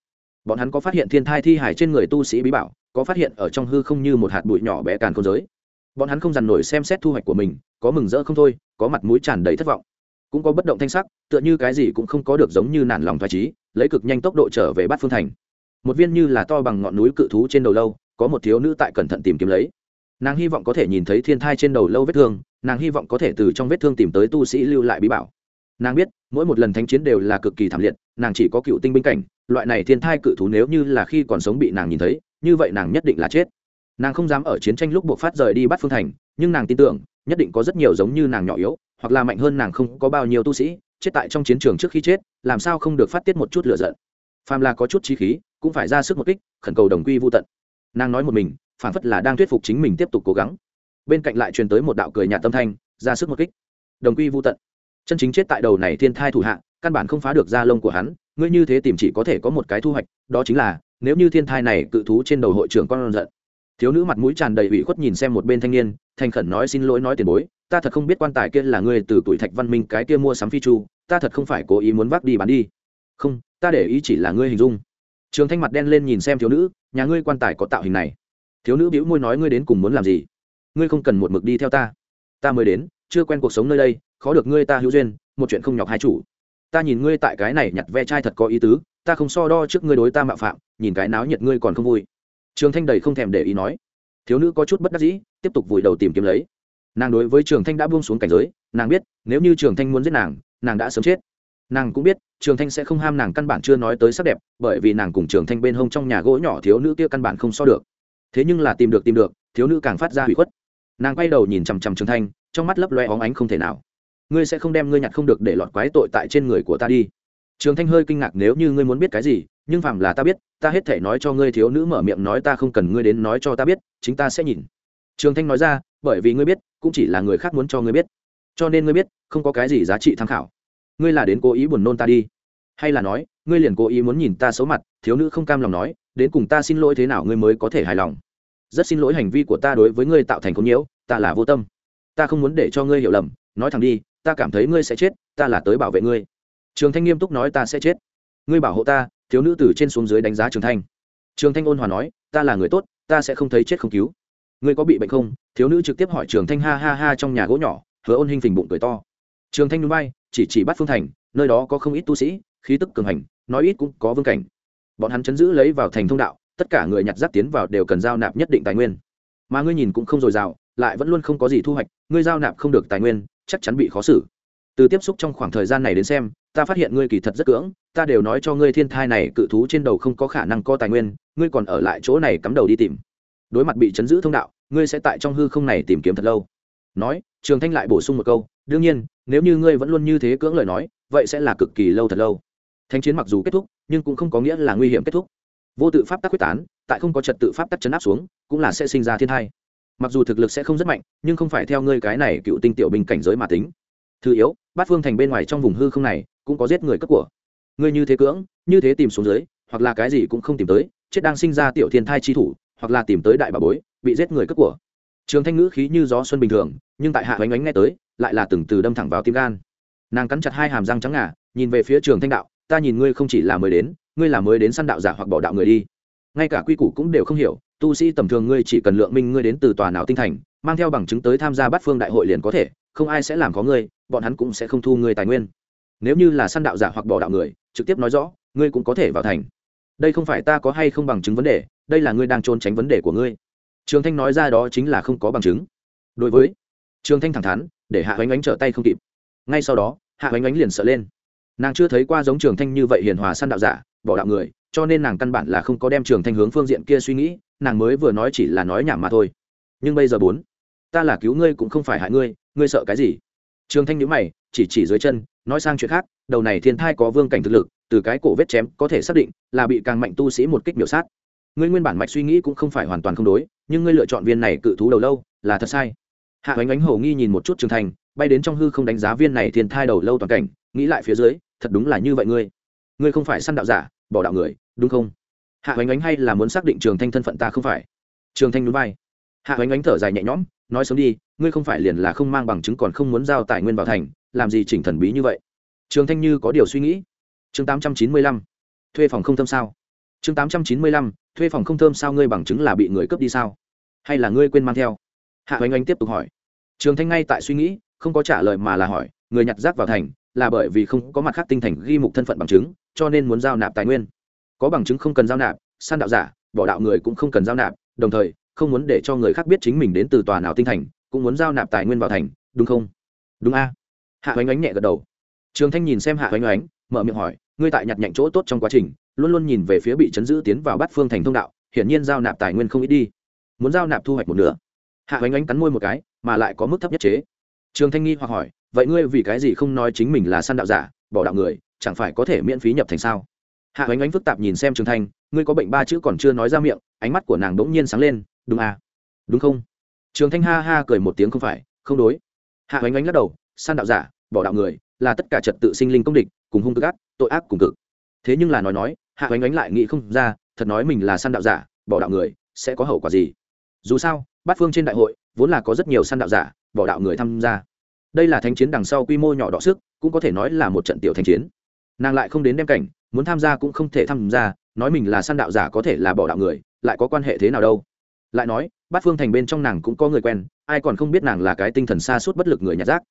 Bọn hắn có phát hiện thiên thai thi hải trên người tu sĩ bí bảo, có phát hiện ở trong hư không như một hạt bụi nhỏ bé càn không giới. Bọn hắn không dằn nổi xem xét thu hoạch của mình, có mừng rỡ không thôi, có mặt mũi tràn đầy thất vọng. Cũng có bất động thanh sắc, tựa như cái gì cũng không có được giống như nản lòng thoải trí, lấy cực nhanh tốc độ trở về bát phương thành. Một viên như là to bằng ngọn núi cự thú trên đầu lâu có một thiếu nữ tại cẩn thận tìm kiếm lấy. Nàng hy vọng có thể nhìn thấy thiên thai trên đầu lâu vết thương, nàng hy vọng có thể từ trong vết thương tìm tới tu sĩ lưu lại bí bảo. Nàng biết, mỗi một lần thánh chiến đều là cực kỳ thảm liệt, nàng chỉ có cựu tinh binh cảnh, loại này thiên thai cự thú nếu như là khi còn sống bị nàng nhìn thấy, như vậy nàng nhất định là chết. Nàng không dám ở chiến tranh lúc buộc phát rời đi bắt phương thành, nhưng nàng tin tưởng, nhất định có rất nhiều giống như nàng nhỏ yếu, hoặc là mạnh hơn nàng không có bao nhiêu tu sĩ, chết tại trong chiến trường trước khi chết, làm sao không được phát tiết một chút lựa giận. Phàm là có chút trí khí, cũng phải ra sức một kích, khẩn cầu đồng quy vô tận nàng nói một mình phản phất là đang thuyết phục chính mình tiếp tục cố gắng. Bên cạnh lại truyền tới một đạo cười nhạt tâm thanh, ra sức một kích. Đồng quy vô tận. Chân chính chết tại đầu này thiên thai thủ hạ, căn bản không phá được da lông của hắn, ngươi như thế tìm chỉ có thể có một cái thu hoạch, đó chính là, nếu như thiên thai này cự thú trên đầu hội trưởng con giận. Thiếu nữ mặt mũi tràn đầy ủy khuất nhìn xem một bên thanh niên, thành khẩn nói xin lỗi nói tiền bối, ta thật không biết quan tài kia là ngươi từ tuổi thạch văn minh cái kia mua sắm phi chu, ta thật không phải cố ý muốn vác đi bán đi. Không, ta để ý chỉ là ngươi hình dung trường thanh mặt đen lên nhìn xem thiếu nữ, nhà ngươi quan tài có tạo hình này. Thiếu nữ bĩu môi nói, ngươi đến cùng muốn làm gì? Ngươi không cần một mực đi theo ta. Ta mới đến, chưa quen cuộc sống nơi đây, khó được ngươi ta hữu duyên, một chuyện không nhọc hai chủ. Ta nhìn ngươi tại cái này nhặt ve chai thật có ý tứ, ta không so đo trước ngươi đối ta mạo phạm, nhìn cái náo nhiệt ngươi còn không vui. Trường thanh đầy không thèm để ý nói. Thiếu nữ có chút bất đắc dĩ, tiếp tục vùi đầu tìm kiếm lấy. Nàng đối với trường thanh đã buông xuống cảnh giới, nàng biết, nếu như trường thanh muốn giết nàng nàng đã sớm chết. Nàng cũng biết trường thanh sẽ không ham nàng căn bản chưa nói tới sắc đẹp, bởi vì nàng cùng trường thanh bên hông trong nhà gỗ nhỏ thiếu nữ kia căn bản không so được. Thế nhưng là tìm được tìm được, thiếu nữ càng phát ra hủy khuất. Nàng quay đầu nhìn chằm chằm trường thanh, trong mắt lấp loe óng ánh không thể nào. Ngươi sẽ không đem ngươi nhặt không được để lọt quái tội tại trên người của ta đi. Trường thanh hơi kinh ngạc nếu như ngươi muốn biết cái gì, nhưng phàm là ta biết, ta hết thể nói cho ngươi thiếu nữ mở miệng nói ta không cần ngươi đến nói cho ta biết, chính ta sẽ nhìn. Trường thanh nói ra, bởi vì ngươi biết, cũng chỉ là người khác muốn cho ngươi biết. Cho nên ngươi biết, không có cái gì giá trị tham khảo ngươi là đến cố ý buồn nôn ta đi. Hay là nói, ngươi liền cố ý muốn nhìn ta xấu mặt, thiếu nữ không cam lòng nói, đến cùng ta xin lỗi thế nào ngươi mới có thể hài lòng? Rất xin lỗi hành vi của ta đối với ngươi tạo thành công nhiễu, ta là vô tâm. Ta không muốn để cho ngươi hiểu lầm, nói thẳng đi, ta cảm thấy ngươi sẽ chết, ta là tới bảo vệ ngươi. Trường thanh nghiêm túc nói ta sẽ chết. Ngươi bảo hộ ta, thiếu nữ từ trên xuống dưới đánh giá trường thanh. Trường thanh ôn hòa nói, ta là người tốt, ta sẽ không thấy chết không cứu. Ngươi có bị bệnh không? Thiếu nữ trực tiếp hỏi trường thanh ha ha ha trong nhà gỗ nhỏ, hứa ôn hình phình bụng cười to. Trường thanh núi bay chỉ chỉ bắt phương thành, nơi đó có không ít tu sĩ, khí tức cường hành, nói ít cũng có vương cảnh. Bọn hắn chấn giữ lấy vào thành thông đạo, tất cả người nhặt rác tiến vào đều cần giao nạp nhất định tài nguyên. Mà ngươi nhìn cũng không dồi dào, lại vẫn luôn không có gì thu hoạch, ngươi giao nạp không được tài nguyên, chắc chắn bị khó xử. Từ tiếp xúc trong khoảng thời gian này đến xem, ta phát hiện ngươi kỳ thật rất cưỡng, ta đều nói cho ngươi thiên thai này cự thú trên đầu không có khả năng có tài nguyên, ngươi còn ở lại chỗ này cắm đầu đi tìm. Đối mặt bị chấn giữ thông đạo, ngươi sẽ tại trong hư không này tìm kiếm thật lâu. Nói, trường thanh lại bổ sung một câu đương nhiên, nếu như ngươi vẫn luôn như thế cưỡng lời nói, vậy sẽ là cực kỳ lâu thật lâu. Thánh chiến mặc dù kết thúc, nhưng cũng không có nghĩa là nguy hiểm kết thúc. Vô tự pháp tắc quyết tán, tại không có trật tự pháp tắc chấn áp xuống, cũng là sẽ sinh ra thiên thai. Mặc dù thực lực sẽ không rất mạnh, nhưng không phải theo ngươi cái này cựu tinh tiểu bình cảnh giới mà tính. Thứ yếu, bát phương thành bên ngoài trong vùng hư không này, cũng có giết người cất của. Ngươi như thế cưỡng, như thế tìm xuống dưới, hoặc là cái gì cũng không tìm tới, chết đang sinh ra tiểu thiên thai chi thủ, hoặc là tìm tới đại bà bối, bị giết người cất của. Trường thanh ngữ khí như gió xuân bình thường, nhưng tại hạ oánh oánh nghe tới lại là từng từ đâm thẳng vào tim gan. Nàng cắn chặt hai hàm răng trắng ngà, nhìn về phía trường thanh đạo, ta nhìn ngươi không chỉ là mới đến, ngươi là mới đến săn đạo giả hoặc bỏ đạo người đi. Ngay cả quy củ cũng đều không hiểu, tu sĩ tầm thường ngươi chỉ cần lượng minh ngươi đến từ tòa nào tinh thành, mang theo bằng chứng tới tham gia bắt phương đại hội liền có thể, không ai sẽ làm có ngươi, bọn hắn cũng sẽ không thu ngươi tài nguyên. Nếu như là săn đạo giả hoặc bỏ đạo người, trực tiếp nói rõ, ngươi cũng có thể vào thành. Đây không phải ta có hay không bằng chứng vấn đề, đây là ngươi đang trốn tránh vấn đề của ngươi. Trường thanh nói ra đó chính là không có bằng chứng. Đối với trường thanh thẳng thắn, để hạ oanh oánh trở tay không kịp. Ngay sau đó, hạ oanh oánh liền sợ lên. Nàng chưa thấy qua giống trường thanh như vậy hiền hòa săn đạo giả, bỏ đạo người, cho nên nàng căn bản là không có đem trường thanh hướng phương diện kia suy nghĩ, nàng mới vừa nói chỉ là nói nhảm mà thôi. Nhưng bây giờ bốn, ta là cứu ngươi cũng không phải hại ngươi ngươi sợ cái gì? Trường thanh nhữ mày, chỉ chỉ dưới chân, nói sang chuyện khác, đầu này thiên thai có vương cảnh thực lực, từ cái cổ vết chém có thể xác định là bị càng mạnh tu sĩ một kích biểu sát. Ngươi nguyên bản mạch suy nghĩ cũng không phải hoàn toàn không đối, nhưng ngươi lựa chọn viên này cự thú đầu lâu, là thật sai hạ ánh ánh hầu nghi nhìn một chút trường thành, bay đến trong hư không đánh giá viên này thiên thai đầu lâu toàn cảnh, nghĩ lại phía dưới, thật đúng là như vậy ngươi. Ngươi không phải săn đạo giả, bỏ đạo người, đúng không? Hạ ánh ánh hay là muốn xác định trường thanh thân phận ta không phải? Trường thanh núi bay hạ ánh ánh thở dài nhẹ nhõm, nói sớm đi, ngươi không phải liền là không mang bằng chứng còn không muốn giao tài nguyên vào thành, làm gì chỉnh thần bí như vậy? Trường thanh như có điều suy nghĩ. Chương tám trăm chín mươi lăm. Thuê phòng không thơm sao? Chương tám trăm chín mươi lăm. Thuê phòng không thơm sao ngươi bằng chứng là bị người cướp đi sao? Hay là ngươi quên mang theo? Hạ oanh oanh tiếp tục hỏi trường thanh ngay tại suy nghĩ, không có trả lời mà là hỏi, người nhặt rác vào thành, là bởi vì không có mặt khác tinh thành ghi mục thân phận bằng chứng, cho nên muốn giao nạp tài nguyên. Có bằng chứng không cần giao nạp san đạo giả, bỏ đạo người cũng không cần giao nạp, đồng thời, không muốn để cho người khác biết chính mình đến từ tòa nào tinh thành, cũng muốn giao nạp tài nguyên vào thành, đúng không? Đúng a. Hạ oanh oánh nhẹ gật đầu. Trường thanh nhìn xem hạ oanh oánh mở miệng hỏi, ngươi tại nhặt nhạnh chỗ tốt trong quá trình, luôn luôn nhìn về phía bị chấn giữ tiến vào bát phương thành thông đạo, hiển nhiên giao nạp tài nguyên không ít đi. Muốn giao nạp thu hoạch một nửa. Hạ oanh oánh cắn môi một cái mà lại có mức thấp nhất chế. Trường thanh nghi hoặc hỏi, vậy ngươi vì cái gì không nói chính mình là săn đạo giả, bỏ đạo người, chẳng phải có thể miễn phí nhập thành sao? Hạ oanh oánh phức tạp nhìn xem trường thanh, ngươi có bệnh ba chữ còn chưa nói ra miệng, ánh mắt của nàng đ ỗ n g nhiên sáng lên, đúng à? Đúng không? Trường thanh ha ha cười một tiếng, không phải, không đối. Hạ oanh oánh lắc đầu, săn đạo giả, bỏ đạo người, là tất cả trật tự sinh linh công địch, cùng hung cực ác, tội ác cùng cực. Thế nhưng là nói nói, hạ oanh oánh lại nghĩ không ra, thật nói mình là săn đạo giả, bỏ đạo người, sẽ có hậu quả gì? Dù sao, bát phương trên đại hội vốn là có rất nhiều săn đạo giả, bỏ đạo người tham gia. Đây là thánh chiến đằng sau quy mô nhỏ đỏ sức, cũng có thể nói là một trận tiểu thánh chiến. Nàng lại không đến đem cảnh, muốn tham gia cũng không thể tham gia, nói mình là săn đạo giả có thể là bỏ đạo người, lại có quan hệ thế nào đâu. Lại nói, bát phương thành bên trong nàng cũng có người quen, ai còn không biết nàng là cái tinh thần xa suốt bất lực người nhặt rác.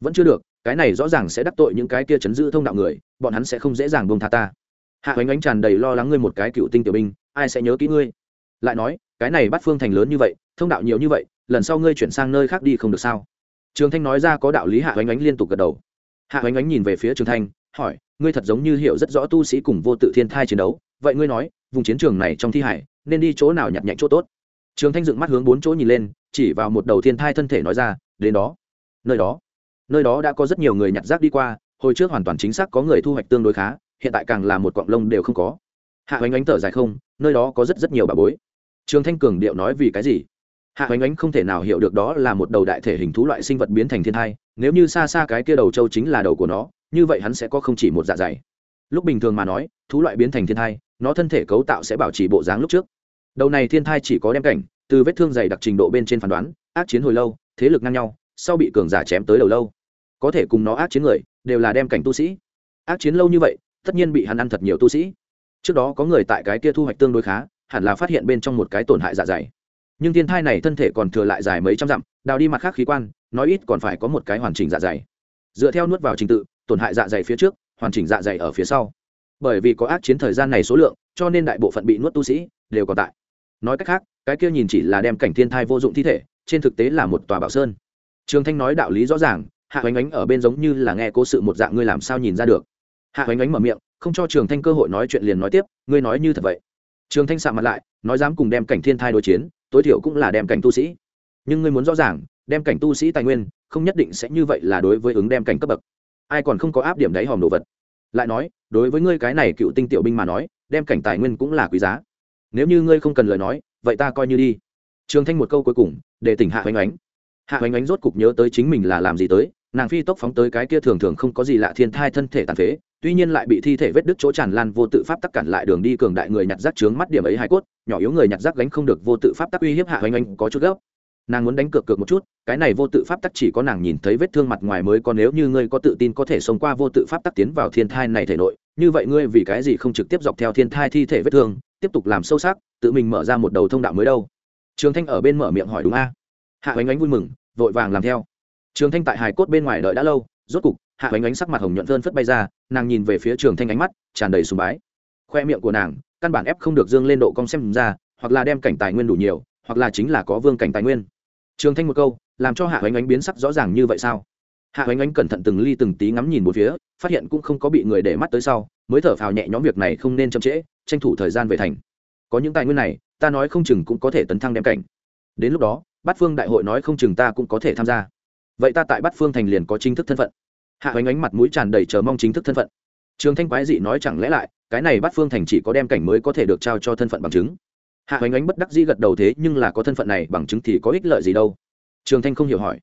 Vẫn chưa được, cái này rõ ràng sẽ đắc tội những cái kia chấn giữ thông đạo người, bọn hắn sẽ không dễ dàng bông tha ta. Hạ hoánh ánh tràn đầy lo lắng ngươi một cái cựu tinh tiểu binh, ai sẽ nhớ kỹ ngươi? Lại nói, cái này bắt phương thành lớn như vậy, thông đạo nhiều như vậy lần sau ngươi chuyển sang nơi khác đi không được sao? Trường thanh nói ra có đạo lý hạ oánh ánh liên tục gật đầu. Hạ oánh ánh nhìn về phía trường thanh, hỏi, ngươi thật giống như hiểu rất rõ tu sĩ cùng vô tự thiên thai chiến đấu. Vậy ngươi nói, vùng chiến trường này trong thi hải, nên đi chỗ nào nhặt nhạnh chỗ tốt? Trường thanh dựng mắt hướng bốn chỗ nhìn lên, chỉ vào một đầu thiên thai thân thể nói ra, đến đó. Nơi đó. Nơi đó đã có rất nhiều người nhặt rác đi qua, hồi trước hoàn toàn chính xác có người thu hoạch tương đối khá, hiện tại càng là một quặng lông đều không có. Hạ oanh oánh thở dài không, nơi đó có rất rất nhiều bà bối. Trường thanh cường điệu nói vì cái gì? Hạ oánh oánh không thể nào hiểu được đó là một đầu đại thể hình thú loại sinh vật biến thành thiên thai, nếu như xa xa cái kia đầu trâu chính là đầu của nó, như vậy hắn sẽ có không chỉ một dạ dày. Lúc bình thường mà nói, thú loại biến thành thiên thai, nó thân thể cấu tạo sẽ bảo trì bộ dáng lúc trước. Đầu này thiên thai chỉ có đem cảnh, từ vết thương dày đặc trình độ bên trên phán đoán, ác chiến hồi lâu, thế lực ngang nhau, sau bị cường giả chém tới đầu lâu. Có thể cùng nó ác chiến người, đều là đem cảnh tu sĩ. Ác chiến lâu như vậy, tất nhiên bị hắn ăn thật nhiều tu sĩ. Trước đó có người tại cái kia thu hoạch tương đối khá, hẳn là phát hiện bên trong một cái tổn hại dạ dày nhưng thiên thai này thân thể còn thừa lại dài mấy trăm dặm, đào đi mặt khác khí quan, nói ít còn phải có một cái hoàn chỉnh dạ dày. Dựa theo nuốt vào trình tự, tổn hại dạ dày phía trước, hoàn chỉnh dạ dày ở phía sau. Bởi vì có ác chiến thời gian này số lượng, cho nên đại bộ phận bị nuốt tu sĩ đều còn tại. Nói cách khác, cái kia nhìn chỉ là đem cảnh thiên thai vô dụng thi thể, trên thực tế là một tòa bảo sơn. Trường thanh nói đạo lý rõ ràng, hạ oánh ánh ở bên giống như là nghe cố sự một dạng ngươi làm sao nhìn ra được. Hạ oánh ánh mở miệng, không cho trường thanh cơ hội nói chuyện liền nói tiếp, ngươi nói như thật vậy. Trường thanh sạm mặt lại, nói dám cùng đem cảnh thiên thai đối chiến tối thiểu cũng là đem cảnh tu sĩ. Nhưng ngươi muốn rõ ràng, đem cảnh tu sĩ tài nguyên, không nhất định sẽ như vậy là đối với ứng đem cảnh cấp bậc. Ai còn không có áp điểm đáy hòm đồ vật. Lại nói, đối với ngươi cái này cựu tinh tiểu binh mà nói, đem cảnh tài nguyên cũng là quý giá. Nếu như ngươi không cần lời nói, vậy ta coi như đi. Trường thanh một câu cuối cùng, để tỉnh hạ oanh oánh hạ oanh oánh rốt cục nhớ tới chính mình là làm gì tới, nàng phi tốc phóng tới cái kia thường thường không có gì lạ thiên thai thân thể tàn phế tuy nhiên lại bị thi thể vết đứt chỗ tràn lan, vô tự pháp tắc cản lại đường đi cường đại người nhặt rác trướng mắt điểm ấy hài cốt, nhỏ yếu người nhặt rác gánh không được vô tự pháp tắc uy hiếp hạ oanh oanh có chút gấp. Nàng muốn đánh cược cược một chút, cái này vô tự pháp tắc chỉ có nàng nhìn thấy vết thương mặt ngoài mới có, nếu như ngươi có tự tin có thể sống qua vô tự pháp tắc tiến vào thiên thai này thể nội, như vậy ngươi vì cái gì không trực tiếp dọc theo thiên thai thi thể vết thương, tiếp tục làm sâu sắc, tự mình mở ra một đầu thông đạo mới đâu? Trường thanh ở bên mở miệng hỏi đúng a. Hạ oanh oanh vui mừng, vội vàng làm theo. Trường thanh tại hài cốt bên ngoài đợi đã lâu, rốt cục, hạ oanh oanh sắc mặt hồng nhuận vơn phất bay ra nàng nhìn về phía trường thanh ánh mắt, tràn đầy sùng bái. Khoe miệng của nàng, căn bản ép không được dương lên độ cong xem ra, hoặc là đem cảnh tài nguyên đủ nhiều, hoặc là chính là có vương cảnh tài nguyên. Trường thanh một câu, làm cho hạ oánh Ánh biến sắc rõ ràng như vậy sao? Hạ oánh Ánh cẩn thận từng ly từng tí ngắm nhìn một phía, phát hiện cũng không có bị người để mắt tới sau, mới thở phào nhẹ nhóm việc này không nên chậm trễ, tranh thủ thời gian về thành. Có những tài nguyên này, ta nói không chừng cũng có thể tấn thăng đem cảnh. Đến lúc đó, bát phương đại hội nói không chừng ta cũng có thể tham gia. Vậy ta tại bát phương thành liền có chính thức thân phận hạ oánh ánh mặt mũi tràn đầy chờ mong chính thức thân phận. Trường thanh quái dị nói chẳng lẽ lại, cái này bắt phương thành chỉ có đem cảnh mới có thể được trao cho thân phận bằng chứng. Hạ oánh ánh bất đắc dĩ gật đầu thế, nhưng là có thân phận này bằng chứng thì có ích lợi gì đâu? Trường thanh không hiểu hỏi.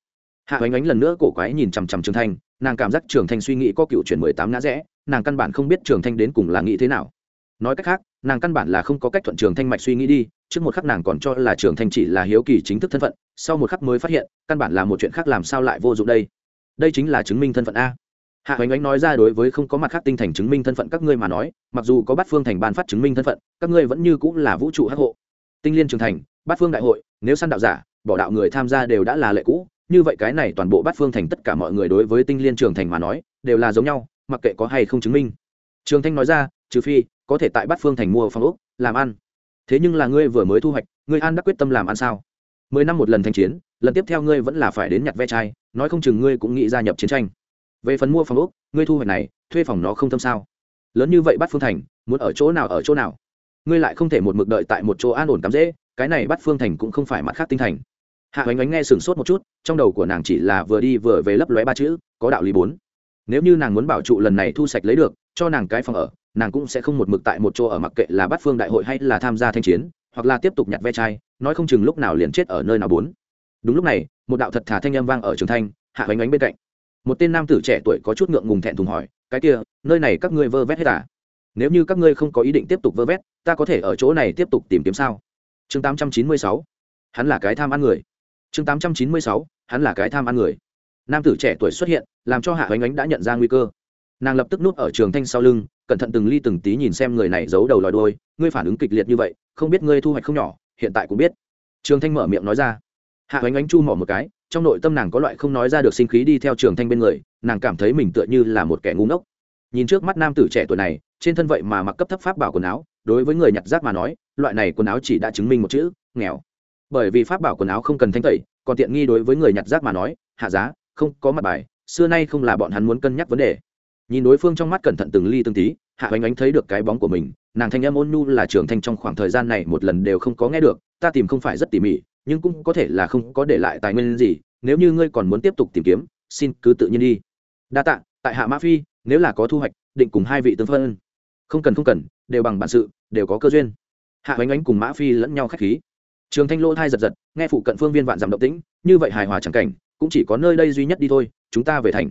Hạ oánh ánh lần nữa cổ quái nhìn chằm chằm trường thanh, nàng cảm giác trường thanh suy nghĩ có cựu chuyển mười tám ngã rẽ, nàng căn bản không biết trường thanh đến cùng là nghĩ thế nào. Nói cách khác, nàng căn bản là không có cách thuận trường thanh mạch suy nghĩ đi, trước một khắc nàng còn cho là trường thanh chỉ là hiếu kỳ chính thức thân phận, sau một khắc mới phát hiện, căn bản là một chuyện khác làm sao lại vô dụng đây? Đây chính là chứng minh thân phận a. Hạ hoành ánh nói ra đối với không có mặt khác tinh thành chứng minh thân phận các ngươi mà nói, mặc dù có bát phương thành ban phát chứng minh thân phận, các ngươi vẫn như cũng là vũ trụ hắc hộ. Tinh liên trường thành, bát phương đại hội, nếu săn đạo giả, bỏ đạo người tham gia đều đã là lệ cũ, như vậy cái này toàn bộ bát phương thành tất cả mọi người đối với tinh liên trường thành mà nói, đều là giống nhau, mặc kệ có hay không chứng minh. Trường thanh nói ra, trừ phi, có thể tại bát phương thành mua phòng ốc, làm ăn. Thế nhưng là ngươi vừa mới thu hoạch, ngươi an đã quyết tâm làm ăn sao? Mười năm một lần thanh chiến lần tiếp theo ngươi vẫn là phải đến nhặt ve chai, nói không chừng ngươi cũng nghĩ gia nhập chiến tranh. Về phần mua phòng úc ngươi thu hoạch này, thuê phòng nó không thâm sao? Lớn như vậy bắt phương thành, muốn ở chỗ nào ở chỗ nào? Ngươi lại không thể một mực đợi tại một chỗ an ổn cắm dễ, cái này bắt phương thành cũng không phải mặt khác tinh thành. Hạ oánh oánh nghe sửng sốt một chút, trong đầu của nàng chỉ là vừa đi vừa về lấp lóe ba chữ, có đạo lý bốn. Nếu như nàng muốn bảo trụ lần này thu sạch lấy được, cho nàng cái phòng ở, nàng cũng sẽ không một mực tại một chỗ ở mặc kệ là bắt phương đại hội hay là tham gia thanh chiến, hoặc là tiếp tục nhặt ve chai, nói không chừng lúc nào liền chết ở nơi nào bốn đúng lúc này, một đạo thật thà thanh âm vang ở trường thanh, hạ oánh ánh bên cạnh. Một tên nam tử trẻ tuổi có chút ngượng ngùng thẹn thùng hỏi, cái kia, nơi này các ngươi vơ vét hết à? Nếu như các ngươi không có ý định tiếp tục vơ vét, ta có thể ở chỗ này tiếp tục tìm kiếm sao? Chương tám trăm chín mươi sáu. Hắn là cái tham ăn người. Chương tám trăm chín mươi sáu. Hắn là cái tham ăn người. Nam tử trẻ tuổi xuất hiện, làm cho hạ oánh ánh đã nhận ra nguy cơ. Nàng lập tức núp ở trường thanh sau lưng, cẩn thận từng ly từng tí nhìn xem người này giấu đầu lòi đôi ngươi phản ứng kịch liệt như vậy, không biết ngươi thu hoạch không nhỏ, hiện tại cũng biết. Trường thanh mở miệng nói ra hạ oánh oánh chu mỏ một cái, trong nội tâm nàng có loại không nói ra được sinh khí đi theo trường thanh bên người, nàng cảm thấy mình tựa như là một kẻ ngu ngốc. Nhìn trước mắt nam tử trẻ tuổi này, trên thân vậy mà mặc cấp thấp pháp bảo quần áo, đối với người nhặt rác mà nói, loại này quần áo chỉ đã chứng minh một chữ, nghèo. Bởi vì pháp bảo quần áo không cần thanh tẩy, còn tiện nghi đối với người nhặt rác mà nói, hạ giá, không có mặt bài, xưa nay không là bọn hắn muốn cân nhắc vấn đề. Nhìn đối phương trong mắt cẩn thận từng ly từng tí, hạ oánh ánh thấy được cái bóng của mình, nàng thanh âm ôn nhu là Trường thanh trong khoảng thời gian này một lần đều không có nghe được, ta tìm không phải rất tỉ mỉ nhưng cũng có thể là không có để lại tài nguyên gì, nếu như ngươi còn muốn tiếp tục tìm kiếm, xin cứ tự nhiên đi. Đa tạ, tại hạ mã phi, nếu là có thu hoạch, định cùng hai vị tướng phân. Không cần không cần, đều bằng bản sự, đều có cơ duyên. Hạ oánh oánh cùng mã phi lẫn nhau k h á c h khí. Trường thanh lỗ thai giật giật, nghe phụ cận phương viên vạn giảm động tĩnh, như vậy hài hòa c h ẳ n g cảnh, cũng chỉ có nơi đây duy nhất đi thôi, chúng ta về thành.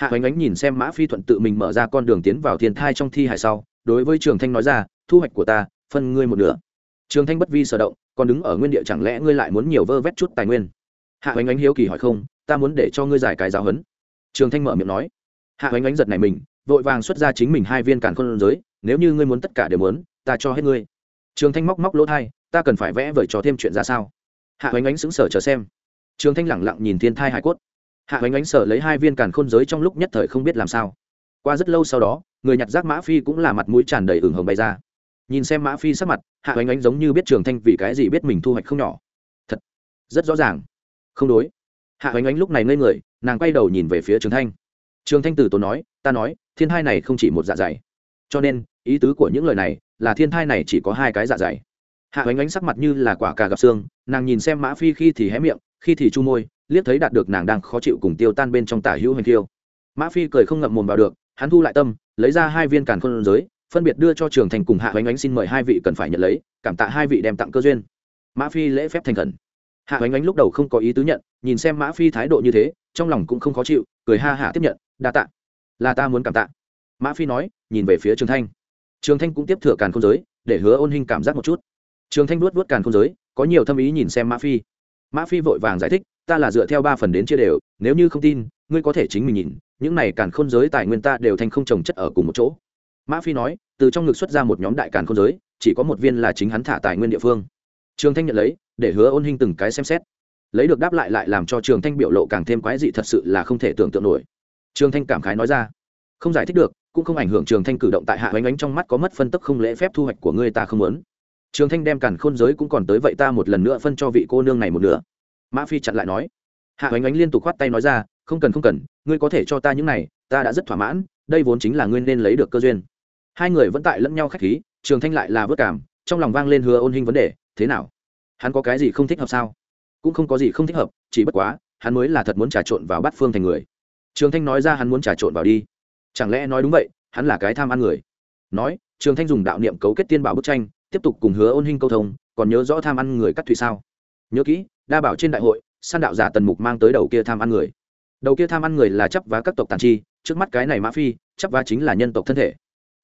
Hạ oánh oánh nhìn xem mã phi thuận tự mình mở ra con đường tiến vào thiên thai trong thi hài sau, đối với trường thanh nói ra, thu hoạch của ta, phân ngươi một nửa. Trường thanh bất vi sở động còn đứng ở nguyên địa chẳng lẽ ngươi lại muốn nhiều vơ vét chút tài nguyên? Hạ oánh Ánh hiếu kỳ hỏi không, ta muốn để cho ngươi giải cái giáo huấn. Trường thanh mở miệng nói. Hạ oánh Ánh giật này mình, vội vàng xuất ra chính mình hai viên càn khôn giới, nếu như ngươi muốn tất cả đều muốn, ta cho hết ngươi. Trường thanh móc móc lỗ thai, ta cần phải vẽ vời trò thêm chuyện ra sao? Hạ oánh ánh sững sờ chờ xem. Trường thanh lẳng lặng nhìn thiên thai hải cốt. Hạ oánh ánh sở lấy hai viên càn khôn giới trong lúc nhất thời không biết làm sao. Qua rất lâu sau đó, người nhặt rác mã phi cũng là mặt mũi tràn đầy ửng hồng bay ra nhìn xem mã phi sắc mặt, hạ oánh ánh giống như biết trường thanh vì cái gì biết mình thu hoạch không nhỏ. Thật, rất rõ ràng. Không đối. Hạ oánh ánh lúc này ngây người, nàng quay đầu nhìn về phía trường thanh. Trường thanh từ tốn nói, ta nói, thiên thai này không chỉ một dạ dày. Cho nên, ý tứ của những lời này là thiên thai này chỉ có hai cái dạ dày. Hạ oánh oánh sắc mặt như là quả cà gặp xương, nàng nhìn xem mã phi khi thì hé miệng, khi thì chu môi, liếc thấy đạt được nàng đang khó chịu cùng tiêu tan bên trong tả hữu hành tiêu mã phi cười không ngậm mồm vào được, hắn thu lại tâm, lấy ra hai viên càn khôn giới phân biệt đưa cho trường thành cùng hạ hoánh ánh xin mời hai vị cần phải nhận lấy, cảm tạ hai vị đem tặng cơ duyên. Mã phi lễ phép thành khẩn. Hạ hoánh ánh lúc đầu không có ý tứ nhận, nhìn xem mã phi thái độ như thế, trong lòng cũng không khó chịu, cười ha hạ tiếp nhận, đa tạ. Là ta muốn cảm tạ. Mã phi nói, nhìn về phía trường thanh. Trường thanh cũng tiếp thừa càn không giới, để hứa ôn hình cảm giác một chút. Trường thanh vuốt vuốt càn không giới, có nhiều thâm ý nhìn xem mã phi. Mã phi vội vàng giải thích, ta là dựa theo ba phần đến chia đều, nếu như không tin, ngươi có thể chính mình nhìn, những này càn khôn giới tài nguyên ta đều thành không trồng chất ở cùng một chỗ mã phi nói, từ trong ngực xuất ra một nhóm đại càn khôn giới, chỉ có một viên là chính hắn thả tài nguyên địa phương. Trường thanh nhận lấy, để hứa ôn hình từng cái xem xét. Lấy được đáp lại lại làm cho trường thanh biểu lộ càng thêm quái dị thật sự là không thể tưởng tượng nổi. Trường thanh cảm khái nói ra, không giải thích được, cũng không ảnh hưởng trường thanh cử động tại hạ oanh ánh trong mắt có mất phân tức không lễ phép thu hoạch của ngươi ta không muốn. Trường thanh đem cản khôn giới cũng còn tới vậy ta một lần nữa phân cho vị cô nương này một nửa. Mã phi chặn lại nói. Hạ oanh ánh liên tục khoát tay nói ra, không cần không cần, ngươi có thể cho ta những này, ta đã rất thỏa mãn, đây vốn chính là ngươi nên lấy được cơ duyên hai người vẫn tại lẫn nhau khách khí, trường thanh lại là vớt cảm, trong lòng vang lên hứa ôn hình vấn đề, thế nào? Hắn có cái gì không thích hợp sao? Cũng không có gì không thích hợp, chỉ bất quá, hắn mới là thật muốn trà trộn vào bắt phương thành người. Trường thanh nói ra hắn muốn trà trộn vào đi. Chẳng lẽ nói đúng vậy, hắn là cái tham ăn người? Nói, trường thanh dùng đạo niệm cấu kết tiên bảo bức tranh, tiếp tục cùng hứa ôn hình câu thông, còn nhớ rõ tham ăn người cắt thủy sao? Nhớ kỹ, đa bảo trên đại hội, san đạo giả tần mục mang tới đầu kia tham ăn người. Đầu kia tham ăn người là chấp vá các tộc tàn chi, trước mắt cái này mã phi, chấp vá chính là nhân tộc thân thể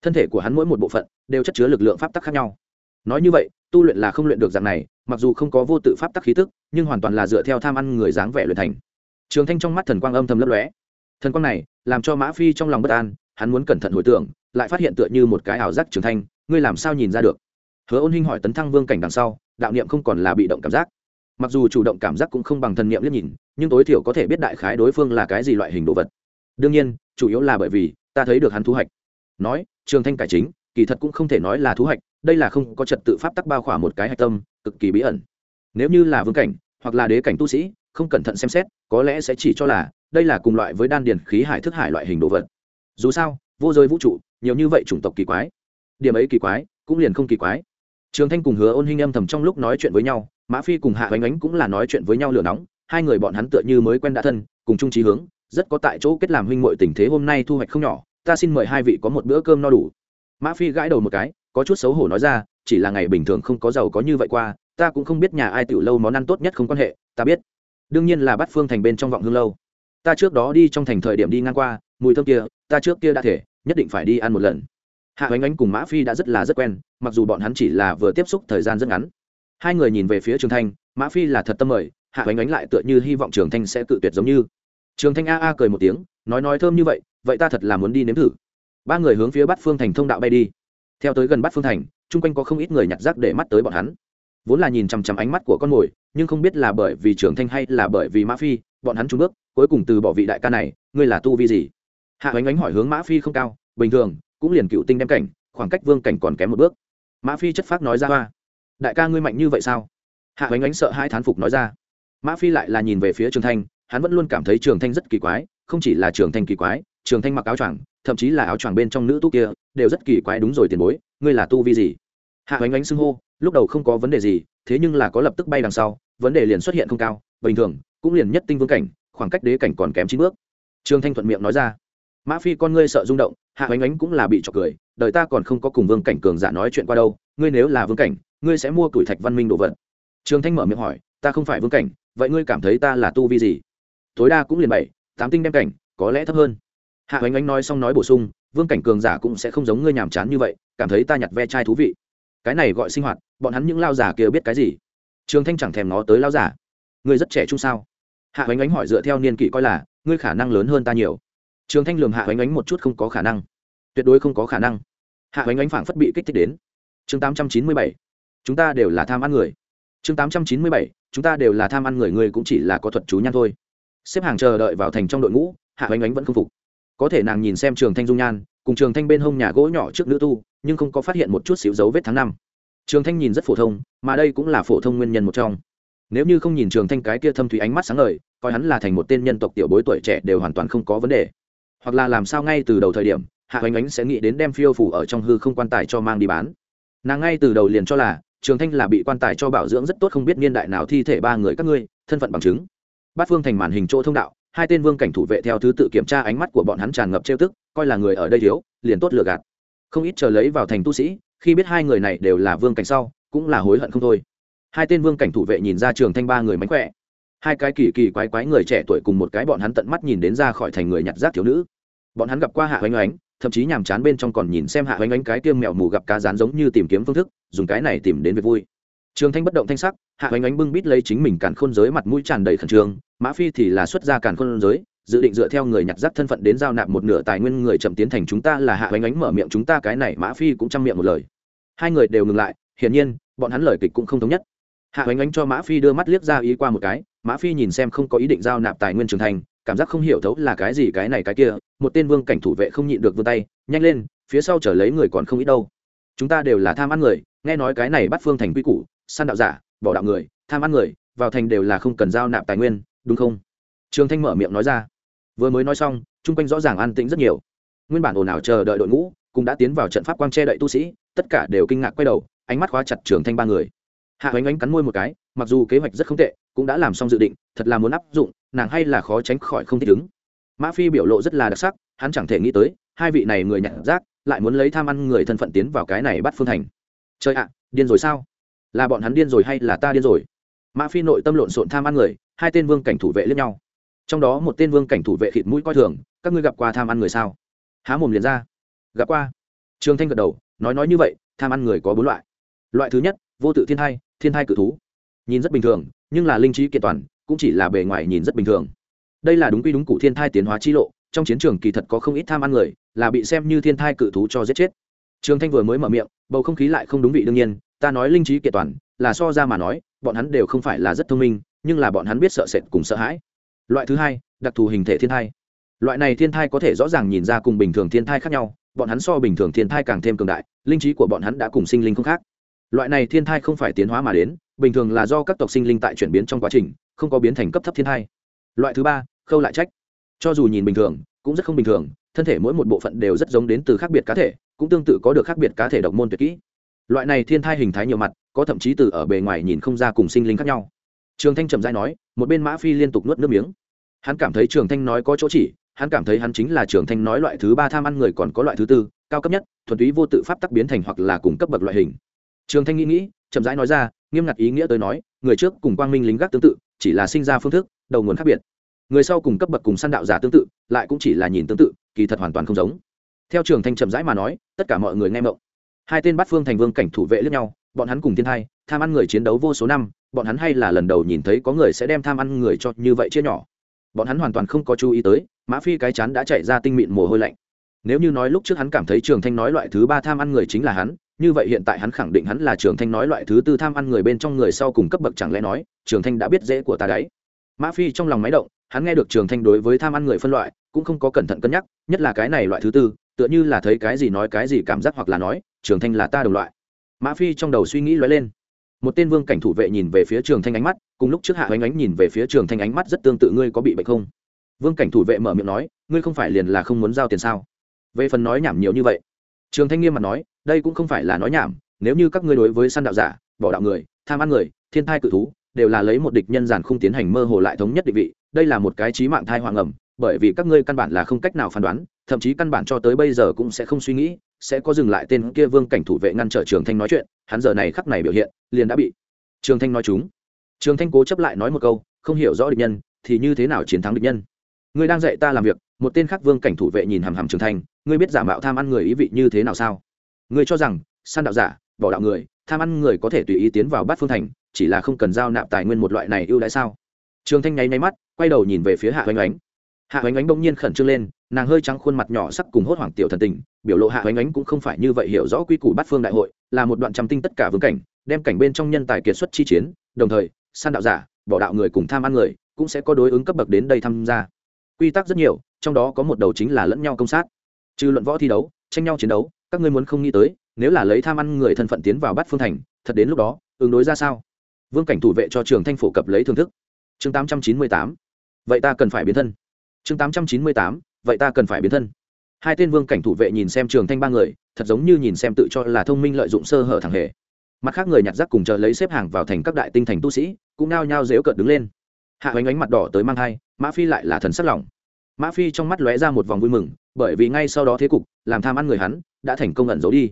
thân thể của hắn mỗi một bộ phận đều chất chứa lực lượng pháp tắc khác nhau. Nói như vậy, tu luyện là không luyện được dạng này, mặc dù không có vô tự pháp tắc khí tức, nhưng hoàn toàn là dựa theo tham ăn người dáng vẻ luyện thành. Trường thanh trong mắt thần quang âm thầm lấp lóe. Thần quang này, làm cho mã phi trong lòng bất an, hắn muốn cẩn thận hồi tưởng, lại phát hiện tựa như một cái ảo giác trường thanh, ngươi làm sao nhìn ra được? Hứa ôn hinh hỏi tấn thăng vương cảnh đằng sau, đạo niệm không còn là bị động cảm giác. Mặc dù chủ động cảm giác cũng không bằng thần niệm liếc nhìn, nhưng tối thiểu có thể biết đại khái đối phương là cái gì loại hình đồ vật. Đương nhiên, chủ yếu là bởi vì ta thấy được hắn thu hoạch nói, trường thanh cải chính, kỳ thật cũng không thể nói là thu hoạch đây là không có trật tự pháp tắc bao khỏa một cái hạch tâm, cực kỳ bí ẩn. Nếu như là vương cảnh, hoặc là đế cảnh tu sĩ, không cẩn thận xem xét, có lẽ sẽ chỉ cho là đây là cùng loại với đan điền khí hải thức hải loại hình đồ vật. Dù sao, vô giới vũ trụ, nhiều như vậy chủng tộc kỳ quái, điểm ấy kỳ quái, cũng liền không kỳ quái. Trường thanh cùng hứa ôn hinh âm thầm trong lúc nói chuyện với nhau, mã phi cùng hạ oánh ánh cũng là nói chuyện với nhau lửa nóng, hai người bọn hắn tựa như mới quen đã thân, cùng chung trí hướng, rất có tại chỗ kết làm huynh muội tình thế hôm nay thu hoạch không nhỏ ta xin mời hai vị có một bữa cơm no đủ. Mã phi gãi đầu một cái, có chút xấu hổ nói ra, chỉ là ngày bình thường không có giàu có như vậy qua, ta cũng không biết nhà ai tiểu lâu món ăn tốt nhất không quan hệ, ta biết. Đương nhiên là bắt phương thành bên trong vọng hương lâu. Ta trước đó đi trong thành thời điểm đi ngang qua, mùi thơm kia, ta trước kia đã thể, nhất định phải đi ăn một lần. Hạ oánh ánh cùng mã phi đã rất là rất quen, mặc dù bọn hắn chỉ là vừa tiếp xúc thời gian rất ngắn. Hai người nhìn về phía trường thanh, mã phi là thật tâm mời, hạ oánh ánh lại tựa như hy vọng trường thanh sẽ cự tuyệt giống như. Trường thanh a a cười một tiếng, nói nói thơm như vậy vậy ta thật là muốn đi nếm thử. Ba người hướng phía bát phương thành thông đạo bay đi. Theo tới gần bát phương thành, chung quanh có không ít người nhặt rác để mắt tới bọn hắn. Vốn là nhìn chằm chằm ánh mắt của con mồi, nhưng không biết là bởi vì trường thanh hay là bởi vì mã phi, bọn hắn trúng bước, cuối cùng từ bỏ vị đại ca này, ngươi là tu vi gì? Hạ oánh oánh hỏi hướng mã phi không cao, bình thường, cũng liền cựu tinh đem cảnh, khoảng cách vương cảnh còn kém một bước. Mã phi chất phác nói ra hoa. Đại ca ngươi mạnh như vậy sao? Hạ oánh oánh sợ hai thán phục nói ra. Mã phi lại là nhìn về phía trường thanh, hắn vẫn luôn cảm thấy trường thanh rất kỳ quái, không chỉ là trường thanh kỳ quái trường thanh mặc áo choàng, thậm chí là áo choàng bên trong nữ tu kia, đều rất kỳ quái đúng rồi tiền bối, ngươi là tu vi gì? Hạ oánh oánh xưng hô, lúc đầu không có vấn đề gì, thế nhưng là có lập tức bay đằng sau, vấn đề liền xuất hiện không cao, bình thường, cũng liền nhất tinh vương cảnh, khoảng cách đế cảnh còn kém chín bước. Trương thanh thuận miệng nói ra. Mã phi con ngươi sợ rung động, hạ oánh oánh cũng là bị trọc cười, đời ta còn không có cùng vương cảnh cường giả nói chuyện qua đâu, ngươi nếu là vương cảnh, ngươi sẽ mua tuổi thạch văn minh đồ vật. Trường thanh mở miệng hỏi, ta không phải vương cảnh, vậy ngươi cảm thấy ta là tu vi gì? Tối đa cũng liền bảy, tám tinh đem cảnh, có lẽ thấp hơn hạ oánh oánh nói xong nói bổ sung, vương cảnh cường giả cũng sẽ không giống ngươi nhàm chán như vậy, cảm thấy ta nhặt ve chai thú vị. Cái này gọi sinh hoạt, bọn hắn những lao giả kia biết cái gì? Trường thanh chẳng thèm nó tới lao giả ngươi rất trẻ trung sao? Hạ oánh oánh hỏi dựa theo niên kỷ coi là, ngươi khả năng lớn hơn ta nhiều. Trường thanh lường hạ oánh oánh một chút không có khả năng. Tuyệt đối không có khả năng. Hạ oánh oánh phảng phất bị kích thích đến. Chương tám trăm chín mươi bảy, chúng ta đều là tham ăn người. Chương tám trăm chín mươi bảy, chúng ta đều là tham ăn người ngươi cũng chỉ là có thuật chú nhan thôi. Xếp hàng chờ đợi vào thành trong đội ngũ, hạ oánh oánh vẫn không phục có thể nàng nhìn xem trường thanh dung nhan, cùng trường thanh bên hông nhà gỗ nhỏ trước nữ tu, nhưng không có phát hiện một chút xíu dấu vết tháng năm. Trường thanh nhìn rất phổ thông, mà đây cũng là phổ thông nguyên nhân một trong. Nếu như không nhìn trường thanh cái kia thâm thủy ánh mắt sáng ngời, coi hắn là thành một tên nhân tộc tiểu bối tuổi trẻ đều hoàn toàn không có vấn đề. Hoặc là làm sao ngay từ đầu thời điểm, hạ oánh ánh sẽ nghĩ đến đem phiêu phủ ở trong hư không quan tài cho mang đi bán. Nàng ngay từ đầu liền cho là, trường thanh là bị quan tài cho bảo dưỡng rất tốt không biết niên đại nào thi thể ba người các ngươi, thân phận bằng chứng. Bát phương thành màn hình chỗ thông đạo hai tên vương cảnh thủ vệ theo thứ tự kiểm tra ánh mắt của bọn hắn tràn ngập trêu tức, coi là người ở đây thiếu, liền tốt lừa gạt. Không ít chờ lấy vào thành tu sĩ, khi biết hai người này đều là vương cảnh sau, cũng là hối hận không thôi. Hai tên vương cảnh thủ vệ nhìn ra trường thanh ba người mánh khỏe. Hai cái kỳ kỳ quái quái người trẻ tuổi cùng một cái bọn hắn tận mắt nhìn đến ra khỏi thành người nhặt rác thiếu nữ. Bọn hắn gặp qua hạ oanh oánh thậm chí nhàm chán bên trong còn nhìn xem hạ oanh oánh cái tiêm mèo mù gặp cá rán giống như tìm kiếm phương thức, dùng cái này tìm đến việc vui trường thanh bất động thanh sắc, hạ oanh oánh bưng bít lấy chính mình càn khôn giới mặt mũi tràn đầy khẩn trương, mã phi thì là xuất ra càn khôn giới, dự định dựa theo người nhặt rác thân phận đến giao nạp một nửa tài nguyên người chậm tiến thành chúng ta là hạ oanh oánh mở miệng chúng ta cái này, mã phi cũng chăm miệng một lời. Hai người đều ngừng lại, hiển nhiên, bọn hắn lời kịch cũng không thống nhất. Hạ oanh oánh cho mã phi đưa mắt liếc ra ý qua một cái, mã phi nhìn xem không có ý định giao nạp tài nguyên trường thành, cảm giác không hiểu thấu là cái gì, cái này, cái kia, một tên vương cảnh thủ vệ không nhịn được vươn tay, nhanh lên, phía sau trở lấy người còn không ít đâu. Chúng ta đều là tham ăn người nghe nói cái này bắt phương thành quy củ, săn đạo giả, bỏ đạo người, tham ăn người, vào thành đều là không cần giao nạp tài nguyên, đúng không? Trường thanh mở miệng nói ra. Vừa mới nói xong, chung quanh rõ ràng an tĩnh rất nhiều. Nguyên bản ồn ào chờ đợi đội ngũ cũng đã tiến vào trận pháp quang che đậy tu sĩ, tất cả đều kinh ngạc quay đầu, ánh mắt khóa chặt trường thanh ba người. Hạ oánh oánh cắn môi một cái, mặc dù kế hoạch rất không tệ, cũng đã làm xong dự định, thật là muốn áp dụng, nàng hay là khó tránh khỏi không thích ứng. Mã phi biểu lộ rất là đặc sắc, hắn chẳng thể nghĩ tới, hai vị này người nhặt rác, lại muốn lấy tham ăn người thân phận tiến vào cái này bắt phương thành trời ạ, điên rồi sao? Là bọn hắn điên rồi hay là ta điên rồi? Mã phi nội tâm lộn xộn tham ăn người, hai tên vương cảnh thủ vệ lẫn nhau. Trong đó một tên vương cảnh thủ vệ khịt mũi coi thường, các ngươi gặp qua tham ăn người sao? Há mồm liền ra. Gặp qua. Trương thanh gật đầu, nói nói như vậy, tham ăn người có bốn loại. Loại thứ nhất, vô tự thiên thai thiên thai cự thú. Nhìn rất bình thường, nhưng là linh trí kiện toàn, cũng chỉ là bề ngoài nhìn rất bình thường. Đây là đúng quy đúng cụ thiên thai tiến hóa chi lộ, trong chiến trường kỳ thật có không ít tham ăn người, là bị xem như thiên thai cự thú cho giết chết trường thanh vừa mới mở miệng, bầu không khí lại không đúng vị đương nhiên, ta nói linh trí kiện toàn, là so ra mà nói, bọn hắn đều không phải là rất thông minh, nhưng là bọn hắn biết sợ sệt cùng sợ hãi. Loại thứ hai, đặc thù hình thể thiên thai. Loại này thiên thai có thể rõ ràng nhìn ra cùng bình thường thiên thai khác nhau, bọn hắn so bình thường thiên thai càng thêm cường đại, linh trí của bọn hắn đã cùng sinh linh không khác. Loại này thiên thai không phải tiến hóa mà đến, bình thường là do các tộc sinh linh tại chuyển biến trong quá trình, không có biến thành cấp thấp thiên thai. Loại thứ ba, khâu lại trách. Cho dù nhìn bình thường, cũng rất không bình thường, thân thể mỗi một bộ phận đều rất giống đến từ khác biệt cá thể cũng tương tự có được khác biệt cá thể độc môn tuyệt kỹ. Loại này thiên thai hình thái nhiều mặt, có thậm chí từ ở bề ngoài nhìn không ra cùng sinh linh khác nhau. Trường thanh trầm dai nói, một bên mã phi liên tục nuốt nước miếng. Hắn cảm thấy trường thanh nói có chỗ chỉ, hắn cảm thấy hắn chính là trường thanh nói loại thứ ba tham ăn người còn có loại thứ tư, cao cấp nhất, thuần túy vô tự pháp tắc biến thành hoặc là cùng cấp bậc loại hình. Trường thanh nghĩ nghĩ, chậm rãi nói ra, nghiêm ngặt ý nghĩa tới nói, người trước cùng quang minh lính gác tương tự, chỉ là sinh ra phương thức, đầu nguồn khác biệt. Người sau cùng cấp bậc cùng săn đạo giả tương tự, lại cũng chỉ là nhìn tương tự, kỳ thật hoàn toàn không giống theo trường thanh chậm rãi mà nói, tất cả mọi người nghe mộng hai tên bắt phương thành vương cảnh thủ vệ lẫn nhau, bọn hắn cùng thiên thai, tham ăn người chiến đấu vô số năm, bọn hắn hay là lần đầu nhìn thấy có người sẽ đem tham ăn người cho như vậy chia nhỏ. Bọn hắn hoàn toàn không có chú ý tới, mã phi cái chán đã chạy ra tinh mịn mồ hôi lạnh. Nếu như nói lúc trước hắn cảm thấy trường thanh nói loại thứ ba tham ăn người chính là hắn, như vậy hiện tại hắn khẳng định hắn là trường thanh nói loại thứ tư tham ăn người bên trong người sau cùng cấp bậc chẳng lẽ nói trường thanh đã biết dễ của ta đấy. Mã phi trong lòng máy động, hắn nghe được trường thanh đối với tham ăn người phân loại, cũng không có cẩn thận cân nhắc, nhất là cái này loại thứ tư tựa như là thấy cái gì nói cái gì cảm giác hoặc là nói, trường thanh là ta đồng loại. Mã phi trong đầu suy nghĩ lóe lên. Một tên vương cảnh thủ vệ nhìn về phía trường thanh ánh mắt, cùng lúc trước hạ oanh ánh nhìn về phía trường thanh ánh mắt rất tương tự, ngươi có bị bệnh không? Vương cảnh thủ vệ mở miệng nói, ngươi không phải liền là không muốn giao tiền sao? Về phần nói nhảm nhiều như vậy. Trường thanh nghiêm mặt nói, đây cũng không phải là nói nhảm, nếu như các ngươi đối với săn đạo giả, bỏ đạo người, tham ăn người, thiên thai cự thú, đều là lấy một địch nhân giản không tiến hành mơ hồ lại thống nhất định vị, đây là một cái trí mạng thai hoàng ẩm bởi vì các ngươi căn bản là không cách nào phán đoán, thậm chí căn bản cho tới bây giờ cũng sẽ không suy nghĩ, sẽ có dừng lại tên kia vương cảnh thủ vệ ngăn trở trường thanh nói chuyện, hắn giờ này khắc này biểu hiện, liền đã bị trường thanh nói chúng trường thanh cố chấp lại nói một câu, không hiểu rõ địch nhân, thì như thế nào chiến thắng địch nhân? Ngươi đang dạy ta làm việc, một tên khác vương cảnh thủ vệ nhìn hàm hàm trường thanh, ngươi biết giả mạo tham ăn người ý vị như thế nào sao? Ngươi cho rằng, săn đạo giả, bỏ đạo người, tham ăn người có thể tùy ý tiến vào bát phương thành, chỉ là không cần giao nạp tài nguyên một loại này ưu đãi sao? Trường thanh nháy nháy mắt, quay đầu nhìn về phía hạ oanh oánh hạ oanh oánh bỗng nhiên khẩn trương lên, nàng hơi trắng khuôn mặt nhỏ sắc cùng hốt hoảng tiểu thần tình, biểu lộ hạ oanh oánh cũng không phải như vậy hiểu rõ quy củ bát phương đại hội, là một đoạn trăm tinh tất cả vương cảnh, đem cảnh bên trong nhân tài kiệt xuất chi chiến, đồng thời, san đạo giả, bỏ đạo người cùng tham ăn người, cũng sẽ có đối ứng cấp bậc đến đây tham gia. Quy tắc rất nhiều, trong đó có một đầu chính là lẫn nhau công sát. Trừ luận võ thi đấu, tranh nhau chiến đấu, các ngươi muốn không nghĩ tới, nếu là lấy tham ăn người thân phận tiến vào bát phương thành, thật đến lúc đó, ứng đối ra sao? Vương cảnh thủ vệ cho trường thanh phổ cập lấy thưởng thức. Chương tám trăm chín mươi tám. Vậy ta cần phải biến thân chương tám trăm chín mươi tám, vậy ta cần phải biến thân. Hai tên vương cảnh thủ vệ nhìn xem trường thanh ba người, thật giống như nhìn xem tự cho là thông minh lợi dụng sơ hở thẳng hề. Mặt khác người nhặt rác cùng chờ lấy xếp hàng vào thành các đại tinh thành tu sĩ, cũng nao nhao dếu cợt đứng lên. Hạ oánh ánh mặt đỏ tới mang hai, mã phi lại là thần sắc lỏng. Mã phi trong mắt lóe ra một vòng vui mừng, bởi vì ngay sau đó thế cục, làm tham ăn người hắn, đã thành công ẩn giấu đi.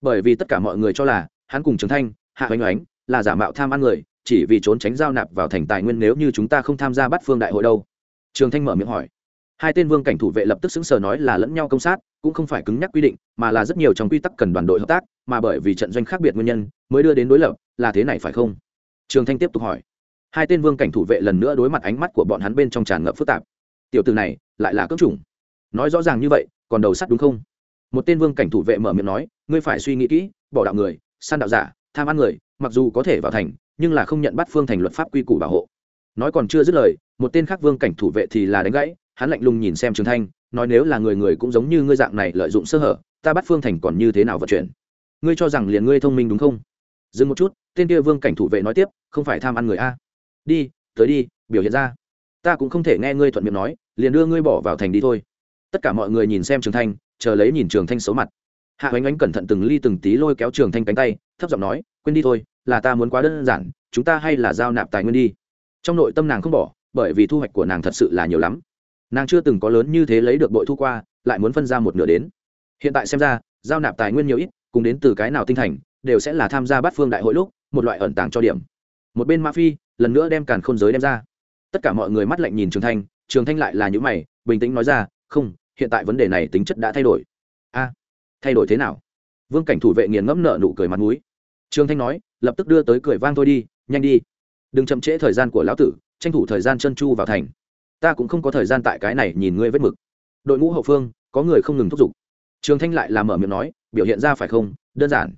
Bởi vì tất cả mọi người cho là, hắn cùng trường thanh, hạ oánh oánh là giả mạo tham ăn người, chỉ vì trốn tránh giao nạp vào thành tài nguyên nếu như chúng ta không tham gia bắt phương đại hội đâu. Trường thanh mở miệng hỏi hai tên vương cảnh thủ vệ lập tức xứng sờ nói là lẫn nhau công sát, cũng không phải cứng nhắc quy định, mà là rất nhiều trong quy tắc cần đoàn đội hợp tác, mà bởi vì trận doanh khác biệt nguyên nhân, mới đưa đến đối lập, là thế này phải không? Trường thanh tiếp tục hỏi. Hai tên vương cảnh thủ vệ lần nữa đối mặt ánh mắt của bọn hắn bên trong tràn ngập phức tạp. Tiểu từ này, lại là cướp chủng. Nói rõ ràng như vậy, còn đầu sắt đúng không? Một tên vương cảnh thủ vệ mở miệng nói, ngươi phải suy nghĩ kỹ, bỏ đạo người san đạo giả, tham ăn người, mặc dù có thể vào thành, nhưng là không nhận bắt phương thành luật pháp quy củ bảo hộ. Nói còn chưa dứt lời, một tên khác vương cảnh thủ vệ thì là đánh gãy hắn lạnh lùng nhìn xem trường thanh, nói nếu là người người cũng giống như ngươi dạng này lợi dụng sơ hở, ta bắt phương thành còn như thế nào vận chuyển? Ngươi cho rằng liền ngươi thông minh đúng không? Dừng một chút, tên kia vương cảnh thủ vệ nói tiếp, không phải tham ăn người a. Đi, tới đi, biểu hiện ra. Ta cũng không thể nghe ngươi thuận miệng nói, liền đưa ngươi bỏ vào thành đi thôi. Tất cả mọi người nhìn xem trường thanh, chờ lấy nhìn trường thanh xấu mặt. Hạ oánh oánh cẩn thận từng ly từng tí lôi kéo trường thanh cánh tay, thấp giọng nói, quên đi thôi, là ta muốn quá đơn giản, chúng ta hay là giao nạp tài nguyên đi. Trong nội tâm nàng không bỏ, bởi vì thu hoạch của nàng thật sự là nhiều lắm nàng chưa từng có lớn như thế lấy được bội thu qua, lại muốn phân ra một nửa đến. Hiện tại xem ra, giao nạp tài nguyên nhiều ít, cùng đến từ cái nào tinh thành, đều sẽ là tham gia bát phương đại hội lúc, một loại ẩn tàng cho điểm. Một bên ma phi, lần nữa đem càn khôn giới đem ra. Tất cả mọi người mắt lạnh nhìn trường thanh trường thanh lại là những mày, bình tĩnh nói ra, không, hiện tại vấn đề này tính chất đã thay đổi. A, thay đổi thế nào? Vương cảnh thủ vệ nghiền ngẫm nợ nụ cười mặt mũi. Trường thanh nói, lập tức đưa tới cười vang thôi đi, nhanh đi. Đừng chậm trễ thời gian của lão tử, tranh thủ thời gian chân chu vào thành ta cũng không có thời gian tại cái này nhìn ngươi vết mực. Đội ngũ hậu phương, có người không ngừng thúc giục. Trường thanh lại làm mở miệng nói, biểu hiện ra phải không? Đơn giản.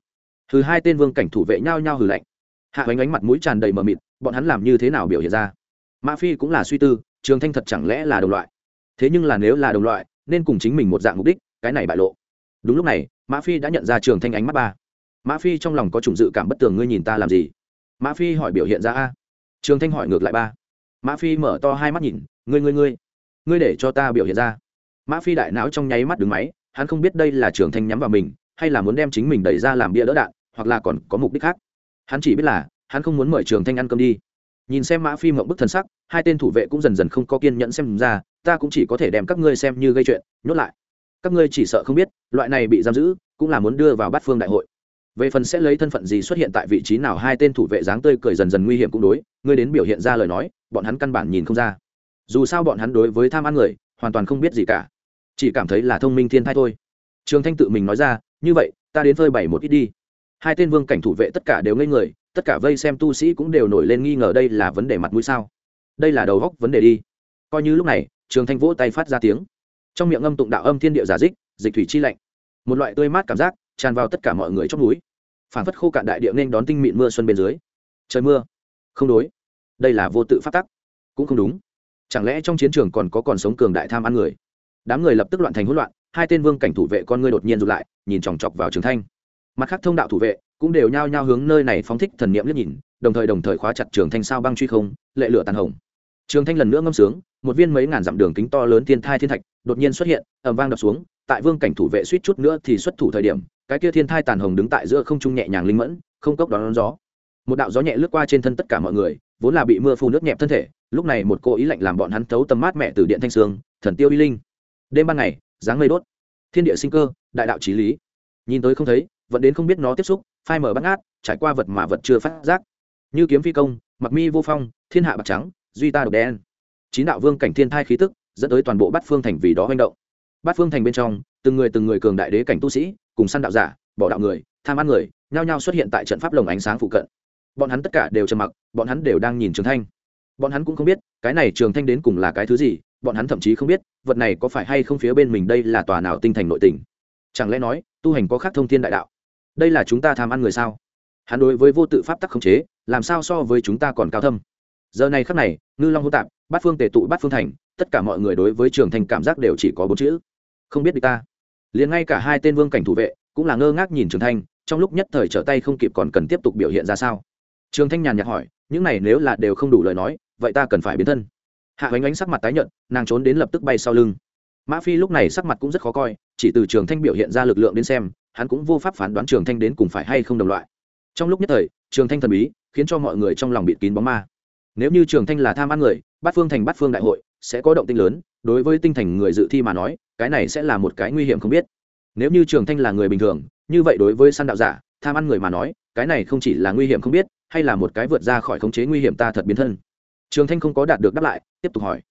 Hừ hai tên vương cảnh thủ vệ nhao nhao hừ lạnh. Hạ bánh ánh mặt mũi tràn đầy mờ mịt, bọn hắn làm như thế nào biểu hiện ra? Mã phi cũng là suy tư, trường thanh thật chẳng lẽ là đồng loại? Thế nhưng là nếu là đồng loại, nên cùng chính mình một dạng mục đích, cái này bại lộ. Đúng lúc này, mã phi đã nhận ra trường thanh ánh mắt ba. Mã phi trong lòng có chủng dự cảm bất tường, ngươi nhìn ta làm gì? Mã phi hỏi biểu hiện ra a. Trường thanh hỏi ngược lại ba mã phi mở to hai mắt nhìn, ngươi ngươi ngươi ngươi để cho ta biểu hiện ra. Mã phi đại não trong nháy mắt đứng máy, hắn không biết đây là trường thanh nhắm vào mình, hay là muốn đem chính mình đẩy ra làm bia đỡ đạn, hoặc là còn có mục đích khác. Hắn chỉ biết là, hắn không muốn mời trường thanh ăn cơm đi. Nhìn xem mã phi mộng bức thân sắc, hai tên thủ vệ cũng dần dần không có kiên nhẫn xem ra, ta cũng chỉ có thể đem các ngươi xem như gây chuyện, nhốt lại. Các ngươi chỉ sợ không biết, loại này bị giam giữ, cũng là muốn đưa vào bát phương đại hội về phần sẽ lấy thân phận gì xuất hiện tại vị trí nào, hai tên thủ vệ dáng tươi cười dần dần nguy hiểm cũng đối, ngươi đến biểu hiện ra lời nói, bọn hắn căn bản nhìn không ra. Dù sao bọn hắn đối với tham ăn người, hoàn toàn không biết gì cả. Chỉ cảm thấy là thông minh thiên thai thôi. Trường thanh tự mình nói ra, như vậy, ta đến phơi bảy một ít đi. Hai tên vương cảnh thủ vệ tất cả đều ngây người, tất cả vây xem tu sĩ cũng đều nổi lên nghi ngờ đây là vấn đề mặt mũi sao? Đây là đầu góc vấn đề đi. Coi như lúc này, trường thanh vỗ tay phát ra tiếng. Trong miệng âm tụng đạo âm thiên địa giả dích, dịch thủy chi lạnh. Một loại tươi mát cảm giác, tràn vào tất cả mọi người trong núi phản phất khô cạn đại địa nên đón tinh mịn mưa xuân bên dưới. Trời mưa. Không đối. Đây là vô tự phát tắc. Cũng không đúng. Chẳng lẽ trong chiến trường còn có còn sống cường đại tham ăn người? Đám người lập tức loạn thành hỗn loạn, hai tên vương cảnh thủ vệ con ngươi đột nhiên rụt lại, nhìn chòng chọc vào trường thanh. Mặt khác thông đạo thủ vệ cũng đều nhao nhao hướng nơi này phóng thích thần niệm liếc nhìn, đồng thời đồng thời khóa chặt trường thanh sao băng truy không, lệ lửa tàn hồng. Trường thanh lần nữa ngâm sướng, một viên mấy ngàn dặm đường kính to lớn thiên thai thiên thạch đột nhiên xuất hiện, ầm vang đập xuống, tại vương cảnh thủ vệ suýt chút nữa thì xuất thủ thời điểm cái kia thiên thai tàn hồng đứng tại giữa không trung nhẹ nhàng linh mẫn không cốc đón, đón gió. Một đạo gió nhẹ lướt qua trên thân tất cả mọi người vốn là bị mưa phù nước nhẹp thân thể lúc này một cô ý lạnh làm bọn hắn thấu tầm mát mẹ từ điện thanh sương thần tiêu y linh. Đêm ban ngày dáng mây đốt. Thiên địa sinh cơ đại đạo trí lý. Nhìn tới không thấy vẫn đến không biết nó tiếp xúc phai mở bắt ngát trải qua vật mà vật chưa phát giác. Như kiếm phi công mặc mi vô phong thiên hạ bạc trắng duy ta độc đen. Chín đạo vương cảnh thiên thai khí tức dẫn tới toàn bộ bát phương thành vì đó manh động. Bát phương thành bên trong từng người từng người cường đại đế cảnh tu sĩ cùng săn đạo giả, bỏ đạo người, tham ăn người, nhao nhao xuất hiện tại trận pháp lồng ánh sáng phụ cận. Bọn hắn tất cả đều trầm mặc, bọn hắn đều đang nhìn trường thanh. Bọn hắn cũng không biết, cái này trường thanh đến cùng là cái thứ gì, bọn hắn thậm chí không biết, vật này có phải hay không phía bên mình đây là tòa nào tinh thành nội tình. Chẳng lẽ nói, tu hành có khác thông thiên đại đạo? Đây là chúng ta tham ăn người sao? Hắn đối với vô tự pháp tắc khống chế, làm sao so với chúng ta còn cao thâm? Giờ này khắc này, ngư long hô tạp, bát phương tề tụ, bát phương thành, tất cả mọi người đối với trường thành cảm giác đều chỉ có bốn chữ. Không biết được ta liền ngay cả hai tên vương cảnh thủ vệ cũng là ngơ ngác nhìn trường thanh, trong lúc nhất thời trở tay không kịp còn cần tiếp tục biểu hiện ra sao. Trường thanh nhàn nhạt hỏi, những này nếu là đều không đủ lời nói, vậy ta cần phải biến thân. Hạ hoánh ánh sắc mặt tái nhợt, nàng trốn đến lập tức bay sau lưng. Mã phi lúc này sắc mặt cũng rất khó coi, chỉ từ trường thanh biểu hiện ra lực lượng đến xem, hắn cũng vô pháp phán đoán trường thanh đến cùng phải hay không đồng loại. Trong lúc nhất thời, trường thanh thần bí, khiến cho mọi người trong lòng bịt kín bóng ma. Nếu như trường thanh là tham ăn người, bát phương thành bát phương đại hội, sẽ có động tinh lớn đối với tinh thành người dự thi mà nói, cái này sẽ là một cái nguy hiểm không biết. Nếu như trường thanh là người bình thường, như vậy đối với săn đạo giả, tham ăn người mà nói, cái này không chỉ là nguy hiểm không biết, hay là một cái vượt ra khỏi khống chế nguy hiểm ta thật biến thân. Trường thanh không có đạt được đáp lại, tiếp tục hỏi.